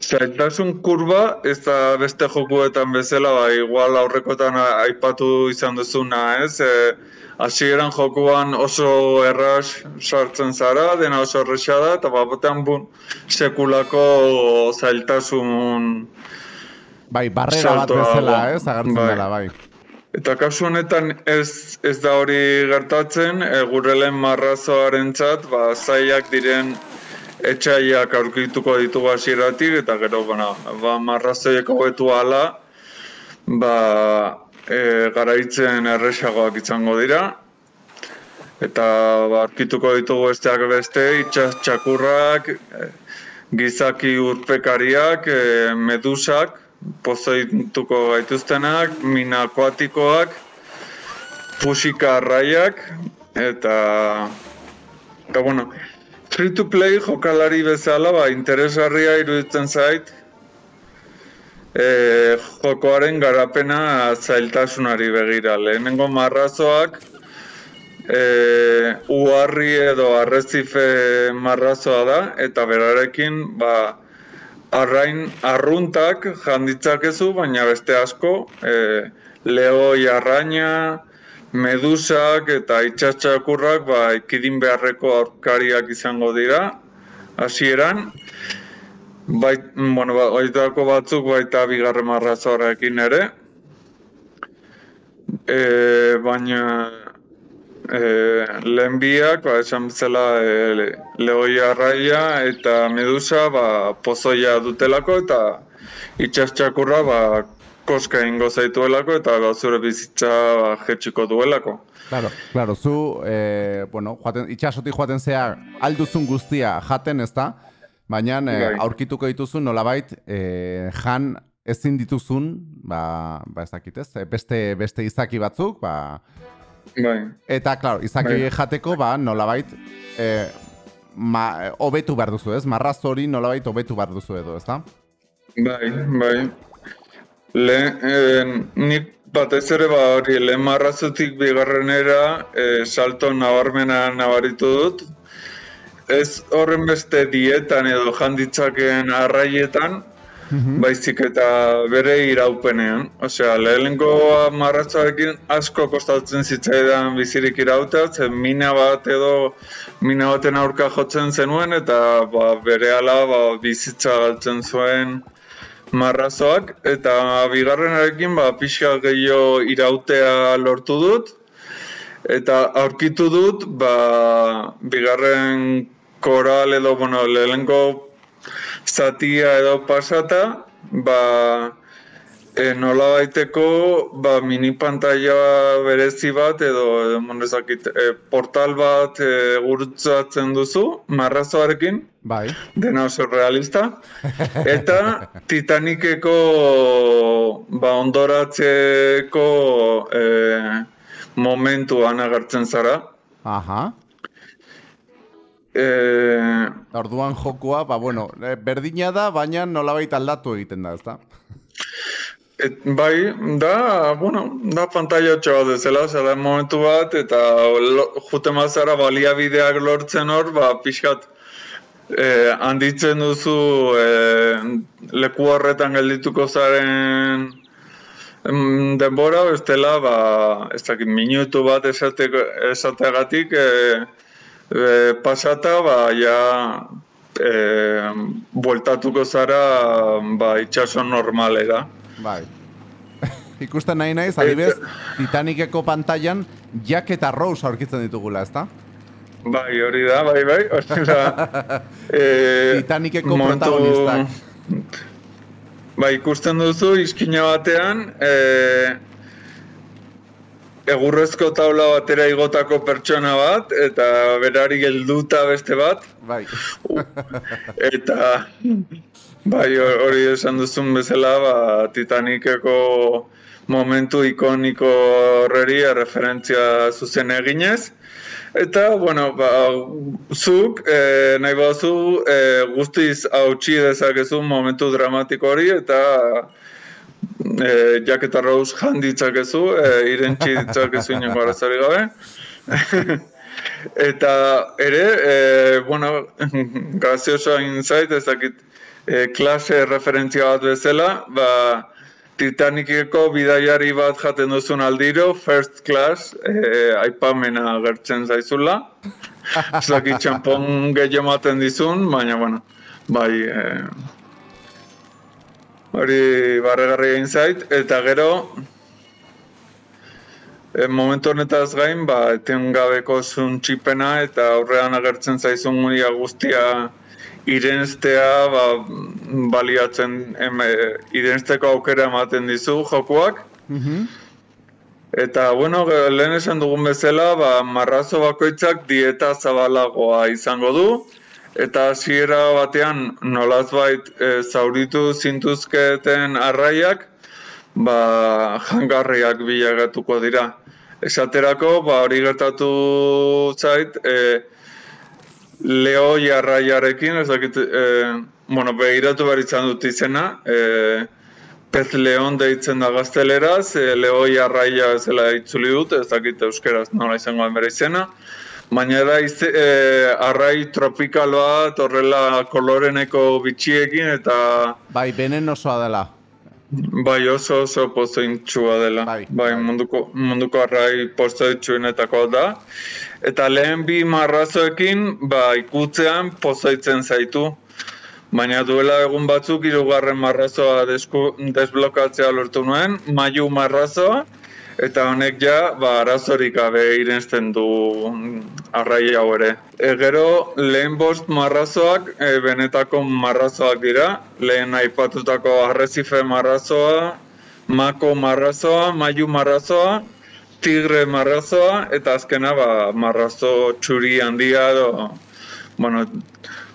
Zaitasun kurba, ez da beste jokuetan bezala, ba, igual aurrekotan aipatu izan duzuna, ez? E, hasieran jokuan oso erras sartzen zara, dena oso erresa da, eta batean bun, sekulako zailtasun... Bai, barrera bat bezala, ez? Agertzen bai. dela, bai. Eta kasu honetan ez, ez da hori gertatzen, e, gurelen marrazoarentzat, ba, zaiak diren etxaiak aurkituko ditugu hasieratik eta gero bana, ba marrazoiek hobetu hala ba e, garaitzen erresagoak izango dira. Eta ba aurkituko ditugu besteak beste itsas txakurrak e, gizaki urpekariak e, medusak pozoituko gaituztenak mina akuatikoak pusika arraiak eta eta bueno, Free to play jokalari bezala, ba, interesgarria iruditzen zait, e, jokoaren garapena zailtasunari begira. Lehenengo marrazoak, e, uharri edo arrezife marrazoa da, eta berarekin, ba, arrain arruntak janditzakezu, baina beste asko, e, lehoi arraina, medusak eta itxatxakurrak ba, ikidin beharreko aurkariak izango dira, hasieran. Bait, bueno, ba, oitako batzuk baita bigarren marrazoarekin ere. E, baina e, lehen biak, ba, esan bezala e, lehoi arraia eta medusa ba, pozoia dutelako eta itxastxakurra ba, koska ingo zaituelako eta zure bizitza ba, jetxiko duelako. Claro, claro, zu, eh, bueno, joaten, itxasotik joaten zea alduzun guztia jaten ez da, baina eh, Bai. aurkituko dituzun nolabait eh, jan ezin dituzun, ba, ba ez dakit ez, eh, beste, beste izaki batzuk, ba, Bai, eta, claro, izaki Bai. jateko, ba, nolabait, eh, ma, hobetu behar duzu ez, marraz hori nolabait hobetu behar duzu edo, ez da? Bai, bai. Le, eh, nik batez ere ba hori lehen marrazutik bigarrenera eh, salto nabarmena nabaritu dut. Ez horren beste dietan edo janditzaken arraietan, baizik eta bere iraupenean. Osea, lehenko marratzarekin asko kostatzen zitzaidan bizirik irautea, zen mina bat edo mina baten aurka jotzen zenuen eta ba, bere ala ba, bizitza galtzen zuen marrazoak eta bigarrenarekin ba, pixka gehiago irautea lortu dut. Eta aurkitu dut ba, bigarren koral edo bueno, lehenko zatia edo pasata ba, e, nola baiteko ba, mini pantalla berezi bat edo, monezakit, e, portal bat e, gurutzatzen duzu marrazoarekin Bai. dena oso realista. Eta Titaniceko ba, ondoratzeko e, momentuan agertzen zara. Aha. E, Orduan jokua, ba, bueno, eh, berdina da, baina nolabait aldatu egiten da, ezta? Et, bai, da, bueno, da pantalla bat ezela, zela momentu bat, eta lo, jute mazara baliabideak lortzen hor, ba, pixkat, eh, handitzen duzu eh, leku horretan geldituko zaren em, denbora, bestela, ba, ez dakit, minutu bat esateko, esateagatik, eh, eh, pasata, ba, ja, eh, bueltatuko zara, ba, itxaso normalera. Bai. Ikusten nahi naiz, adibez, Titaniceko pantailan Jack eta Rose aurkitzen ditugula, ezta? Bai, hori da, bai, bai, hori da. e, Titaniceko protagonistak. Bai, ikusten duzu, iskina batean, e, egurrezko taula batera igotako pertsona bat, eta berari gelduta beste bat, Bai. eta bai, hori esan duzun bezala, ba, Titaniceko momentu ikoniko horreri referentzia zuzen eginez. Eta, bueno, ba, zuk, e, nahi bazu, e, guztiz hautsi dezakezu momentu dramatiko hori, eta e, Jack eta Rose jan ditzakezu, e, irentxi ditzakezu inongo arazari gabe. eta ere, e, bueno, grazioso egin zait, ez dakit, klase referentzia bat bezala, ba, Titaniceko bidaiari bat jaten duzun aldiro, first class, eh, aipamena agertzen zaizula. Ez dakit txampon gehiago ematen dizun, baina, bueno, bai, eh, hori barregarri egin zait, eta gero, eh, momentu honetaz gain, ba, etengabeko zuntxipena eta aurrean agertzen zaizun guia guztia irenztea ba, baliatzen em, eh, irenzteko aukera ematen dizu jokuak. Mhm. Eta, bueno, lehen esan dugun bezala, ba, marrazo bakoitzak dieta zabalagoa izango du. Eta hasiera batean nolazbait e, zauritu zintuzketen arraiak, ba, jangarriak bilagatuko dira. Esaterako, ba, hori gertatu zait, e, Leo jarraiarekin, ez dakit, e, bueno, behiratu behar izan dut izena, e, Pez Leon deitzen da gazteleraz, e, Leo jarraia bezala itzuli dut, ez euskeraz nola izango bere izena. Baina da ize, e, arrai tropikal bat, horrela koloreneko bitxiekin, eta Bai, venenosoa dela. Bai oso oso pozointxua dela. Bai, bai, bai. munduko, munduko arrai pozointxuenetako da. Eta lehen bi marrazoekin, ba, ikutzean pozoitzen zaitu. Baina duela egun batzuk hirugarren marrazoa desku, desblokatzea lortu nuen, maiu marrazoa, eta honek ja, ba, arazorik gabe irensten du arrai hau ere. E, gero, lehen bost marrazoak e, benetako marrazoak dira, lehen aipatutako arrezife marrazoa, mako marrazoa, maiu marrazoa, tigre marrazoa, eta azkena ba, marrazo txuri handia edo, bueno,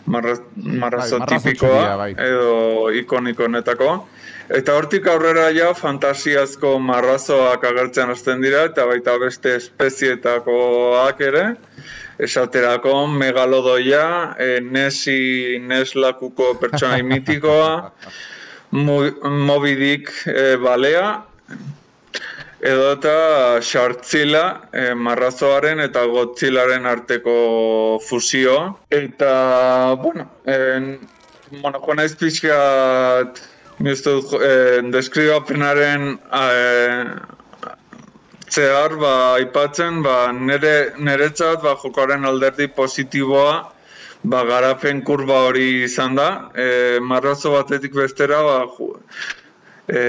marra, marrazo Bai, marrazo tipikoa txuria, bai. edo ikoniko honetako. Eta hortik aurrera ja fantasiazko marrazoak agertzen hasten dira eta baita beste espezietakoak ere. Esaterako megalodoia, e, Nesi Neslakuko pertsonai mitikoa, Moby Dick e, balea, edo eta Shartzilla e, marrazoaren eta Godzillaren arteko fusio. Eta, bueno, en, bueno, joan aiz pixkat, mistu, e, deskribapenaren e, zehar, ba, aipatzen, ba, nere, neretzat, ba, jokoaren alderdi positiboa, ba, garapen kurba hori izan da. E, marrazo batetik bestera, ba, ju, e,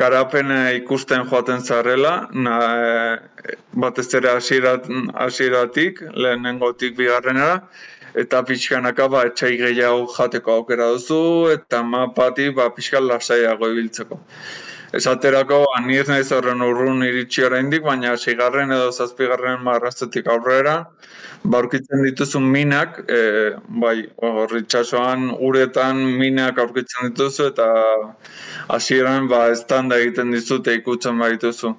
garapen ikusten joaten zarela, na, e, batez ere hasieratik, lehenengotik bigarrenera, eta pixkanaka ba, etxai gehiago jateko aukera duzu, eta mapatik ba, pixkan lasaiago ibiltzeko. Esaterako, ba, ni ez nahiz horren urrun iritsi oraindik, baina sigarren edo zazpigarren marraztetik aurrera, baurkitzen dituzun minak, e, bai, horri txasoan uretan minak aurkitzen dituzu, eta hasieran ba, estanda egiten dizute ikutzen baituzu.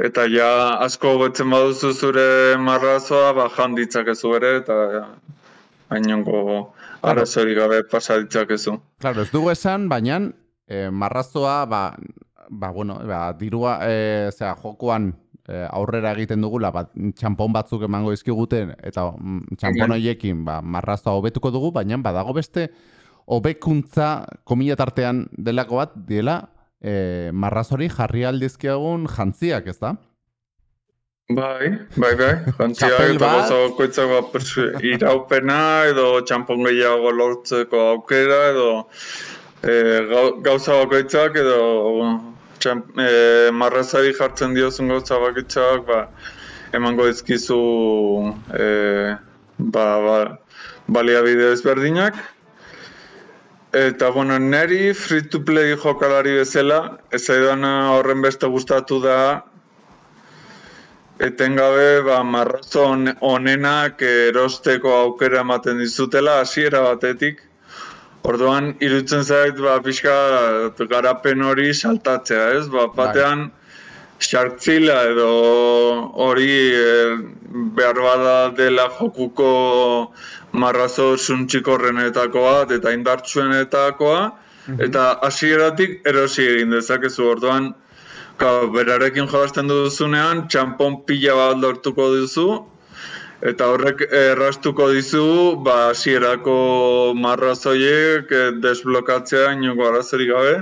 Eta ja, asko gotzen baduzu zure marrazoa, ba, janditzakezu ere, eta hainongo arazorik gabe pasaditzakezu. Claro, ez dugu esan, baina e, marrazoa, ba, ba, bueno, ba, dirua, e, zera, jokoan e, aurrera egiten dugula, ba, txampon batzuk emango izkiguten, eta mm, txampon horiekin ba, marrazoa hobetuko dugu, baina badago beste hobekuntza komila tartean delako bat, diela, e, marrazori jarri aldizkiagun jantziak, ez da? Bai, bai, bai, jantziak eta goza bat iraupena edo txampon gehiago lortzeko aukera edo e, gauza bakoitzak edo txan, e, marrazari jartzen diozun gauza bakoitzak ba, emango ezkizu e, ba, ba, baliabide ezberdinak. Eta, bueno, neri free-to-play jokalari bezala, ez edana horren beste gustatu da, etengabe ba, marrazo onenak erosteko aukera ematen dizutela, hasiera batetik. Orduan, irutzen zait, ba, pixka garapen hori saltatzea, ez? Ba, batean, xartzila edo hori e, behar bada dela jokuko marrazo suntxikorrenetako bat eta indartsuenetakoa, mhm. eta hasieratik erosi egin dezakezu orduan, ka, berarekin jolazten duzunean, txampon pila bat lortuko duzu, Eta horrek errastuko dizu, ba, hasierako marrazoiek eh, desblokatzea inoko arazorik gabe.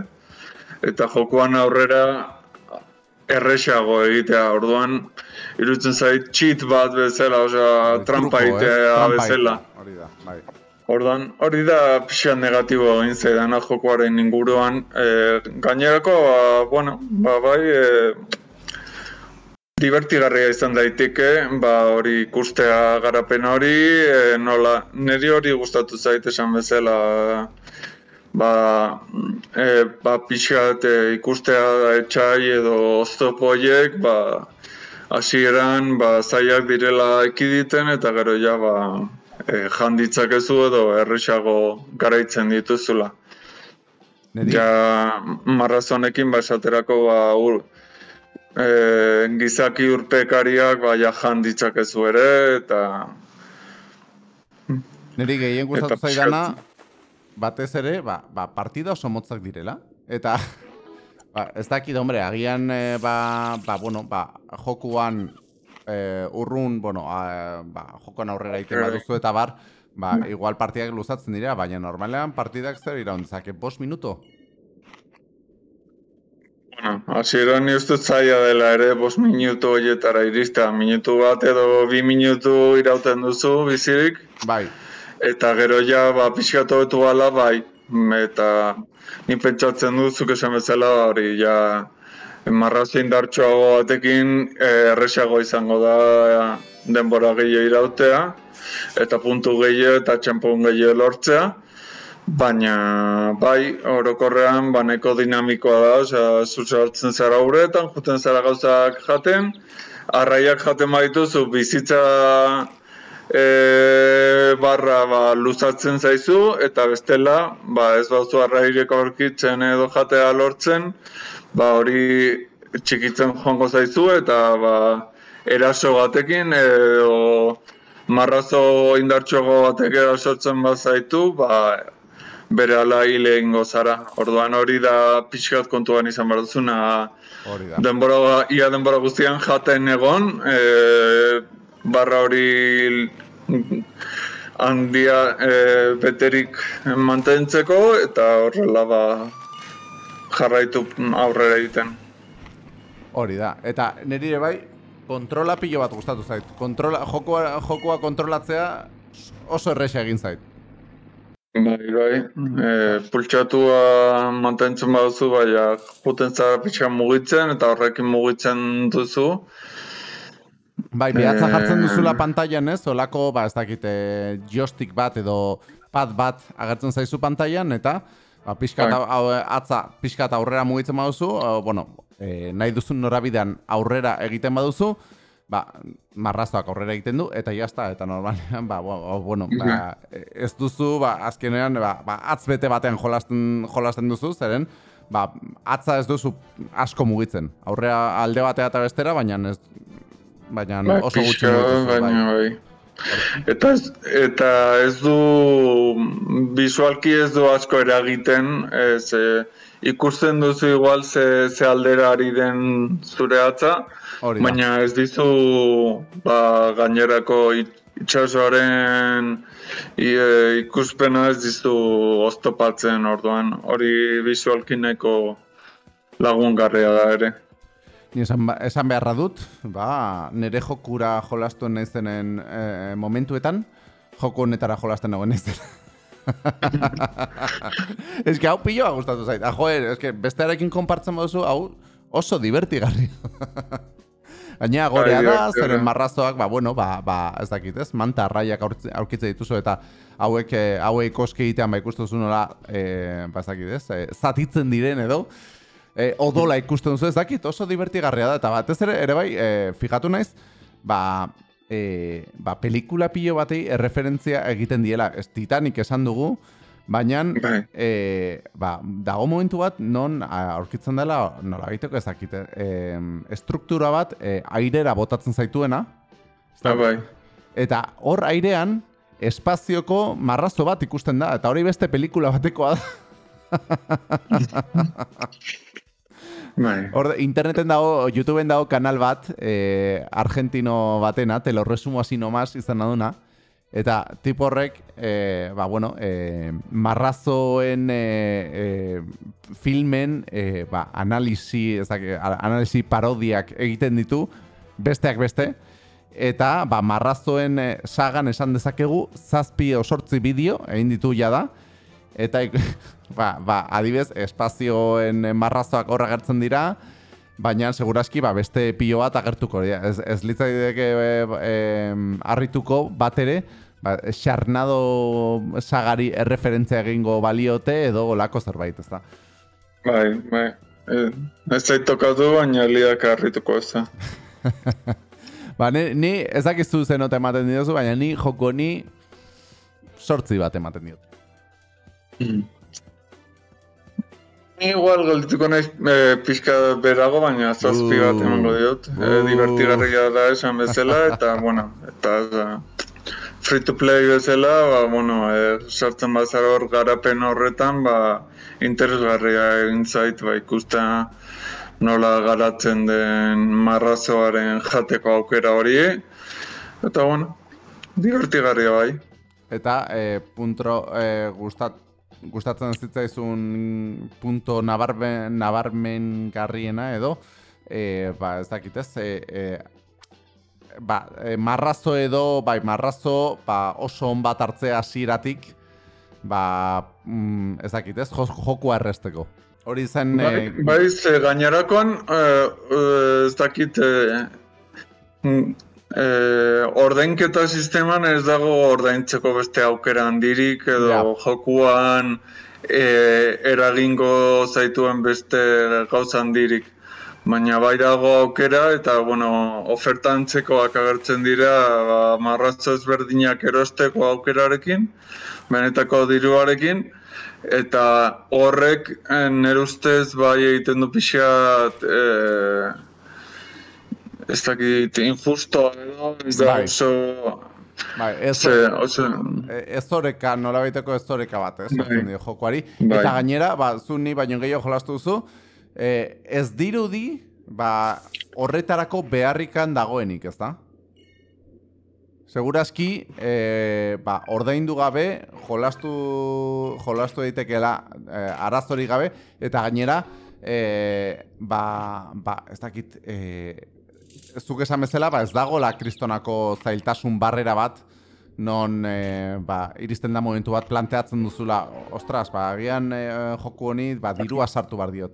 Eta jokoan aurrera erresago egitea, orduan, irutzen zait, txit bat bezala, osea, trampa eh? egitea bezala. Hori da, bai. Orduan, hori da pixan negatibo egin zaidana jokoaren inguruan. E, gainerako, ba, bueno, ba, bai, e, Divertigarria izan daiteke, ba hori ikustea garapen hori, e, nola, niri hori gustatu zait esan bezala, ba, e, ba pixat e, ikustea etxai edo oztopo horiek, ba, hasieran ba, zaiak direla ekiditen eta gero ja, ba, e, janditzakezu edo erresago garaitzen dituzula. Ja, marrazonekin, ba, esaterako, ba, ur, e, gizaki urpekariak baia jan ditzakezu ere, eta... Neri gehien gustatu zaidana, batez ere, ba, ba, partida oso motzak direla, eta ba, ez dakit, hombre, agian, e, ba, ba, bueno, ba, jokuan e, urrun, bueno, a, ba, jokoan aurrera iten baduzu eta bar, ba, igual partidak luzatzen dira, baina normalean partidak zer irauntzak, bost minuto? Bueno, hasieran ni uste zaila dela ere, bos minutu horietara irista, minutu bat edo bi minutu irauten duzu bizirik. Bai. Eta gero ja, ba, pixkatu betu gala, bai. Eta ni pentsatzen dut, zuk esan bezala, hori, ja, marrazio indartxoago batekin eh, erresago izango da denbora gehiago irautea, eta puntu gehiago eta txampun gehiago lortzea. Baina, bai, orokorrean, baneko dinamikoa da, osea, zutsa hartzen zara uretan, juten zara gauzak jaten, arraiak jaten baituzu, bizitza e, barra ba, luzatzen zaizu, eta bestela, ba, ez bauzu arraireko aurkitzen edo jatea lortzen, ba, hori txikitzen joango zaizu, eta ba, eraso batekin, edo marrazo indartxoago batek erasotzen bazaitu, ba, bere ala hile egingo zara. Orduan hori da pixkat kontuan izan behar duzuna Hori da. denbora, ia denbora guztian jaten egon, e, barra hori handia e, beterik mantentzeko eta horrela ba jarraitu aurrera egiten. Hori da. Eta niri bai, kontrola pilo bat gustatu zait. Kontrola, jokoa, jokoa kontrolatzea oso erresa egin zait. Bai, bai, e, pultsatua mantentzen baduzu, baina juten zara pixka mugitzen eta horrekin mugitzen duzu. Bai, behatza Eh, jartzen duzula pantailan ez, olako, ba, ez dakit, eh, joystick bat edo pad bat agertzen zaizu pantailan, eta ba, pixkat, Bai. atza, pixkat aurrera mugitzen baduzu, bueno, eh, nahi duzun norabidean aurrera egiten baduzu, ba, marrazoak aurrera egiten du, eta jazta, eta normalean, ba, bueno, ba, ez duzu, ba, azkenean, ba, ba, atz bete batean jolasten, jolasten duzu, zeren, ba, atza ez duzu asko mugitzen. Aurrera alde batea eta bestera, baina ez, baina Bai, oso gutxi mugitzen zu, bai. baina bai. Eta ez, eta ez du, visualki ez du asko eragiten, ez, e, ikusten duzu igual ze, ze aldera ari den zure atza, Hori baina ez dizu ba, gainerako it- itxasoaren e, ikuspena ez dizu oztopatzen orduan, hori visualki nahiko lagungarria da ere. Ni esan, ba- esan beharra dut, ba, nire jokura jolastu naizenen e, momentuetan, joko honetara jolasten nagoen naizen. ez que hau piloa gustatu zait. Ah, joder, es que bestearekin konpartzen baduzu, hau oso divertigarri. Gaina gorea da, zeren marrazoak, ba, bueno, ba, ba, ez dakit, ez? Manta arraiak aurkitze dituzu eta hauek eh, hauek koske egitean ba ikustuzu nola, eh, ba, ez dakit, ez? Eh, zatitzen diren edo, eh, odola ikusten duzu, ez dakit, oso divertigarria da, eta batez ere, ere bai, eh, fijatu naiz, ba, eh, ba, pelikula pilo batei erreferentzia egiten diela, ez Titanic esan dugu, baina Bai. eh, ba, dago momentu bat non a, aurkitzen dela, nola egiteko ez dakit, eh, estruktura bat eh, airera botatzen zaituena, Ah, bai. eta hor airean espazioko marrazo bat ikusten da, eta hori beste pelikula batekoa da. Bai. Hor, interneten dago, YouTubeen dago kanal bat, eh, argentino batena, te lo resumo así nomás izan aduna. Eta tipo horrek, eh, ba, bueno, eh, marrazoen eh, eh, filmen eh, ba, analisi, ez dakit, analisi parodiak egiten ditu, besteak beste, eta ba, marrazoen eh, sagan esan dezakegu, zazpi osortzi bideo egin ditu jada, eta ba, ba, adibez, espazioen eh, marrazoak horra agertzen dira, baina segurazki ba, beste pilo bat agertuko dira. Ez, ez litzaideke e, e, harrituko bat ere, ba, xarnado sagari erreferentzia egingo baliote edo olako zerbait, ez da. Bai, bai. Eh, Ez zait tokatu, baina liak harrituko ez da. Ba, ni, ni ez dakizu zenota ematen diozu, baina ni joko ni sortzi bat ematen diot. Ni igual geldituko naiz e, pixka berago, baina zazpi bat emango diot. E, divertigarria da esan bezala, eta, bueno, eta uh, free to play bezala, ba, bueno, e, sartzen bazara hor garapen horretan, ba, interesgarria egin zait, ba, ikustea nola garatzen den marrazoaren jateko aukera hori. Eta, bueno, divertigarria bai. Eta e, puntro e, gustat, gustatzen zitzaizun punto nabarmen, nabarmen garriena edo, e, ba ez dakit ez, e, e, ba, e, marrazo edo, bai marrazo ba, oso on bat hartzea hasieratik ba, mm, ez dakit ez, jo, jokua erresteko. Hori zen... Bai, e, bai ze gainerakoan, eh, eh, ez dakit, eh, eh, ordainketa sisteman ez dago ordaintzeko beste aukera handirik, edo Ja. jokuan eh, eragingo zaituen beste gauza handirik. Baina bai dago aukera eta bueno, oferta antzekoak agertzen dira ba, marratzo ezberdinak erosteko aukerarekin, benetako diruarekin, eta horrek eh, nire ustez bai egiten du pixat eh, ez dakit injusto edo ez da Bai. oso Bai, ez, Ze, oso, e- ez oreka, nola baiteko ez oreka bat, ez, Bai. dio jokoari. Bai. Eta gainera, ba, zu ni baino gehiago jolastu duzu, e, ez dirudi, ba, horretarako beharrikan dagoenik, ez da? Segurazki, e, ba, ordaindu gabe, jolastu, jolastu daitekeela e, arazori gabe, eta gainera, e, ba, ba, ez dakit, e, zuk esan bezala, ba, ez dagola kristonako zailtasun barrera bat, non e, ba, iristen da momentu bat planteatzen duzula, ostras, ba, agian e, joku honi ba, dirua sartu bar diot.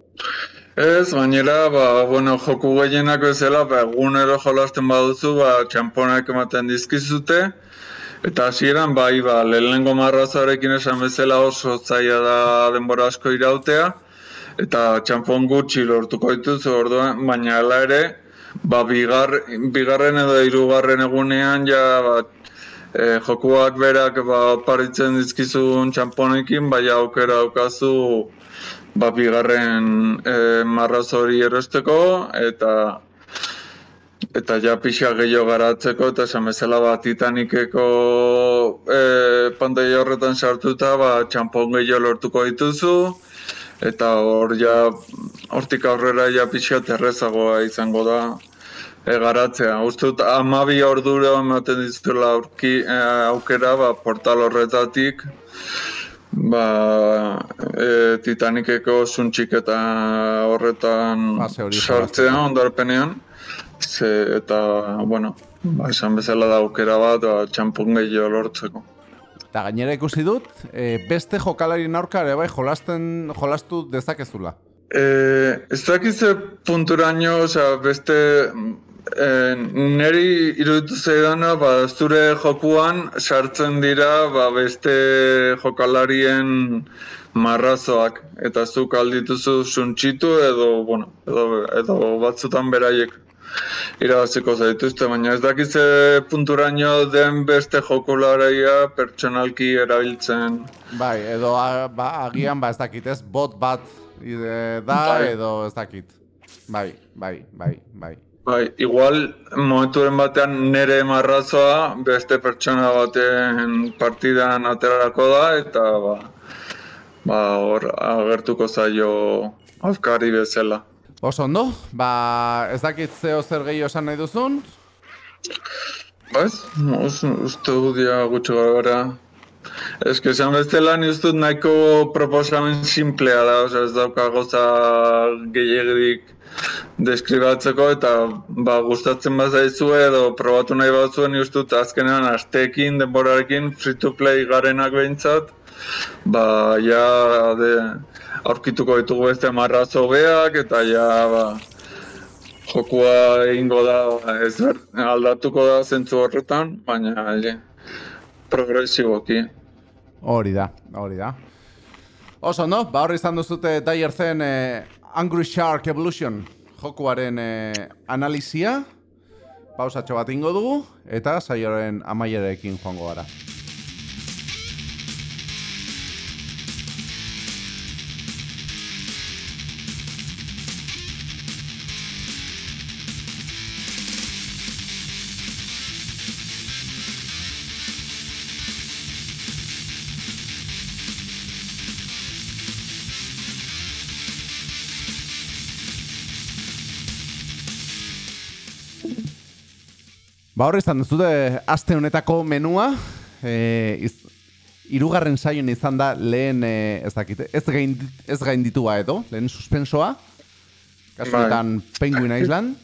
Ez, gainera, ba, bueno, joku gehienak bezala, ba, egunero jolasten baduzu, ba, txamponak ematen dizkizute, eta hasieran bai, ba, lehenengo marrazoarekin esan bezala oso zaila da denbora asko irautea, eta txampon gutxi lortuko dituzu orduan, baina hala ere, ba, bigar, bigarren edo hirugarren egunean ja, ba, e, jokuak berak ba, paritzen dizkizun txamponekin, bai aukera daukazu ba, bigarren e, marraz hori erosteko, eta eta ja pixa gehiago garatzeko, eta esan bezala ba, Titaniceko e, pantaila horretan sartuta, ba, txampon gehiago lortuko dituzu, eta hor ja, hortik aurrera ja pixa terrezagoa izango da e, garatzea. Uste dut, amabi ordura ematen dizutela aurki, e, aukera, ba, portal horretatik, ba, e, Titaniceko zuntxik eta horretan hori sartzea ondarpenean. Ze, eta, bueno, ba, esan bezala da aukera bat, ba, txampon gehiago lortzeko. Eta gainera ikusi dut, e, beste jokalarien aurka ere bai jolasten, jolastu dezakezula. Eh, ez dakiz ze punturaino, osea, beste eh, neri iruditu zaidana, ba, zure jokuan sartzen dira ba, beste jokalarien marrazoak eta zuk aldituzu suntxitu edo, bueno, edo, edo batzutan beraiek irabaziko zaituzte, baina ez dakiz ze punturaino den beste jokularia pertsonalki erabiltzen. Bai, edo a, ba, agian ba ez dakit ez, bot bat ide, da Bai. edo ez dakit. Bai, bai, bai, bai. Bai, igual momenturen batean nere marrazoa beste pertsona baten partidan aterarako da eta ba, ba hor agertuko zaio aurkari bezala. Oso ondo, ba ez dakit zeo zer gehiago esan nahi duzun, Baiz, us, uste dut ja gutxi gara. Ez que esan bestela ni uste dut nahiko proposamen simplea da, osea ez dauka goza gehiagirik deskribatzeko eta ba, gustatzen bazaizue edo probatu nahi batzuen ni uste dut azkenean asteekin, denborarekin, free to play garenak behintzat, ba, ja de, aurkituko ditugu beste marrazo beak eta ja ba, jokua egingo da ez aldatuko da zentzu horretan, baina je, progresiboki. hori da, hori da. Oso ondo, ba horri izan duzute Dyer zen eh, Angry Shark Evolution jokuaren eh, analizia. Pausatxo bat ingo dugu, eta saioaren amaierarekin joango gara. Ba horri izan duzute aste honetako menua, e, iz, irugarren saioen izan da lehen, e, ez dakit, ez, gain, ez gainditua edo, lehen suspensoa, kasu Bai. honetan Penguin Island,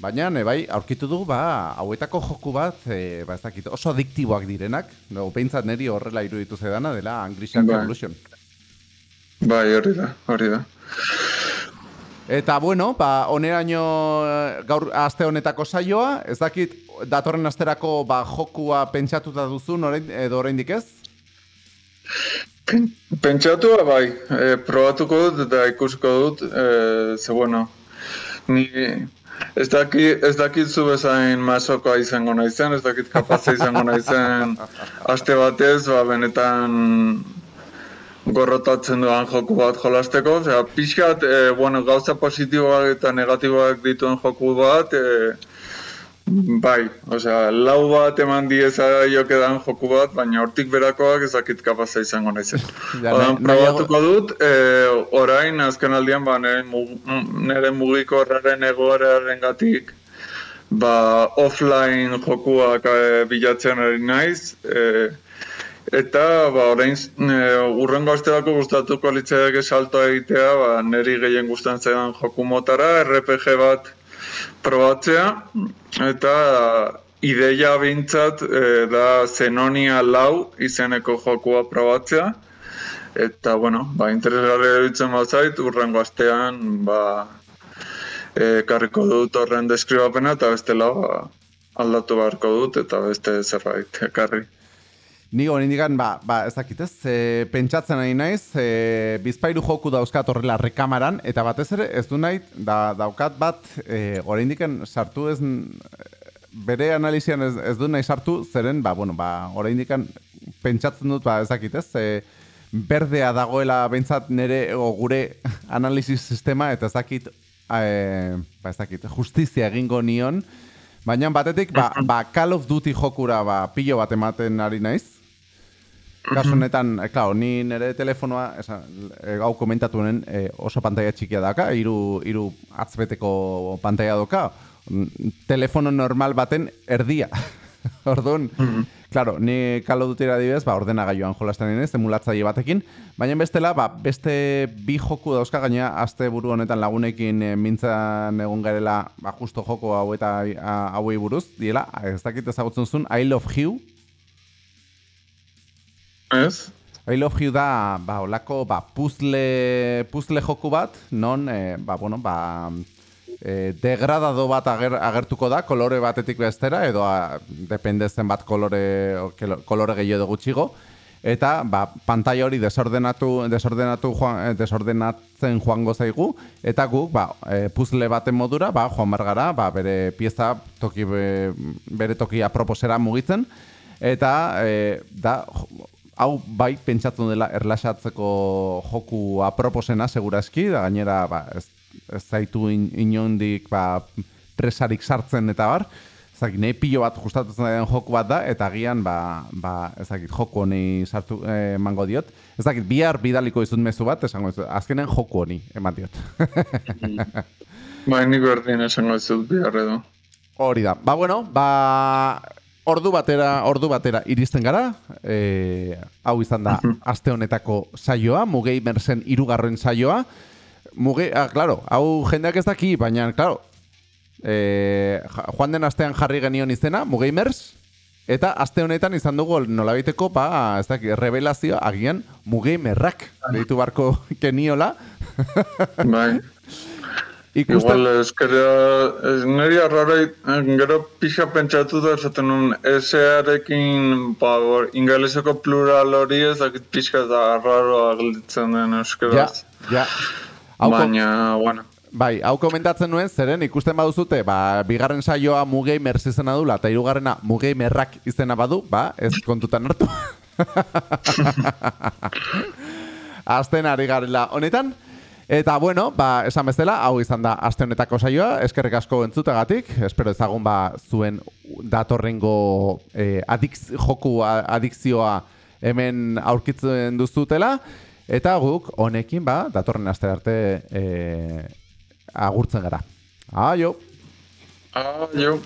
baina e, bai, aurkitu dugu, ba, hauetako joku bat, e, ba, ez dakit, oso adiktiboak direnak, no, behintzat niri horrela iruditu zedana, dela Angry Shark Bai. Evolution. Bai, hori da, hori da. Eta bueno, ba, oneraino gaur aste honetako saioa, ez dakit datorren asterako ba, jokua pentsatuta duzun orain, edo oraindik ez? Pen- Pentsatua bai, e, probatuko dut eta ikusiko dut, e, ze bueno, ni ez daki, ez dakit zu bezain masokoa izango naizen, ez dakit kapazia izango naizen aste batez, ba, benetan gorrotatzen duan joku bat jolasteko, osea, pixkat, e, bueno, gauza positiboak eta negatiboak dituen joku bat, e, Bai, osea, lau bat eman dieza jokedan joku bat, baina hortik berakoak ezakit kapaza izango naizen. Odan, probatuko dut, e, orain azken aldian, ba, nire, mug, nire mugiko horraren egoeraren gatik, ba, offline jokuak e, bilatzen ari naiz, e, eta ba, orain e, urrengo asterako gustatuko litzaidake saltoa egitea, ba, niri gehien gustatzen joku motara, RPG bat probatzea, eta ideia bintzat e, da Zenonia lau izeneko jokua probatzea, eta, bueno, ba, interesgarri eritzen bazait, urrengo astean, ba, e, karriko dut horren deskribapena, eta bestela, ba, aldatu beharko dut, eta beste zerbait ekarri. Ni hori indigan, ba, ba, ez dakit ez, e, pentsatzen nahi naiz, e, bizpairu joku dauzkat horrela rekamaran, eta batez ere ez du nahi, da, daukat bat, e, hori indikan sartu ez, bere analizian ez, ez du nahi sartu, zeren, ba, bueno, ba, hori indikan pentsatzen dut, ba, ez dakit ez, e, berdea dagoela behintzat nire, o, gure analizis sistema, eta ez dakit, e, ba, ez dakit, justizia egingo nion, Baina batetik, ba, ba Call of Duty jokura ba, pilo bat ematen ari naiz. Kasu honetan, e, claro, ni nire telefonoa, esa, e, gau komentatu honen, e, oso pantalla txikia daka, hiru hiru atzbeteko pantalla doka. Mm, Telefono normal baten erdia. Orduan, claro, ni Call of Duty adibidez, ba, ordenagailuan jolasten nien ez, emulatzaile batekin, baina bestela, ba, beste bi joku dauzka gaina, azte buru honetan lagunekin e, mintzan egun garela, ba, justo joko hau eta hauei buruz, diela, ez dakit ezagutzen zuen, I Love You, Ez? I Love You da, ba, olako, ba, puzzle, puzzle joku bat, non, e, ba, bueno, ba, e, degradado bat ager, agertuko da, kolore batetik bestera, edo a, depende zen bat kolore, kolore gehiago edo gutxigo, eta ba, pantaila hori desordenatu, desordenatu joan, eh, desordenatzen joango zaigu, eta guk ba, e, puzzle baten modura, ba, joan bargara, ba, bere pieza toki, be, bere toki aproposera mugitzen, eta e, da, hau bai pentsatzen dela erlaxatzeko joku aproposena segurazki, da gainera ba, ez, ez zaitu in, inondik ba, presarik sartzen eta bar, ezakit, nahi pilo bat gustatzen den joku bat da, eta agian, ba, ba, ezakit, joku honi sartu emango diot. Ezakit, bihar bidaliko izut mezu bat, esango izut, azkenen joku honi eman diot. Bai, nik berdin esango ez dut bihar edo. Hori da. Ba, bueno, ba, ordu batera, ordu batera iristen gara. E, hau izan da, aste honetako saioa, Mugamersen irugarren saioa. Muge, ah, claro, hau jendeak ez daki, baina, claro, e, joan den astean jarri genion izena, Mugamers, eta aste honetan izan dugu nolabaiteko, ba, ez daki, revelazioa, agian Mugamerrak deitu barko geniola. Bai. Ikusten, Igual, eskera, arrara, gero pixa pentsatu da, esaten nun, esearekin, ba, ingeleseko plural hori ez, dakit pixka da arraroa gelditzen den ja, euskeraz. ja. Hau ko- Baina, bueno, Bai, hau komentatzen nuen, zeren ikusten baduzute, ba, bigarren saioa Mugamers izena dula, eta hirugarrena Mugamerrak izena badu, ba, ez kontutan hartu. Azten ari garela honetan. Eta bueno, ba, esan bezala, hau izan da aste honetako saioa, eskerrik asko entzutagatik, espero ezagun ba zuen datorrengo eh, adikz, joku adikzioa hemen aurkitzen duzutela, eta guk honekin ba, datorren aste arte eh, agurtzen gara. Aio! jo.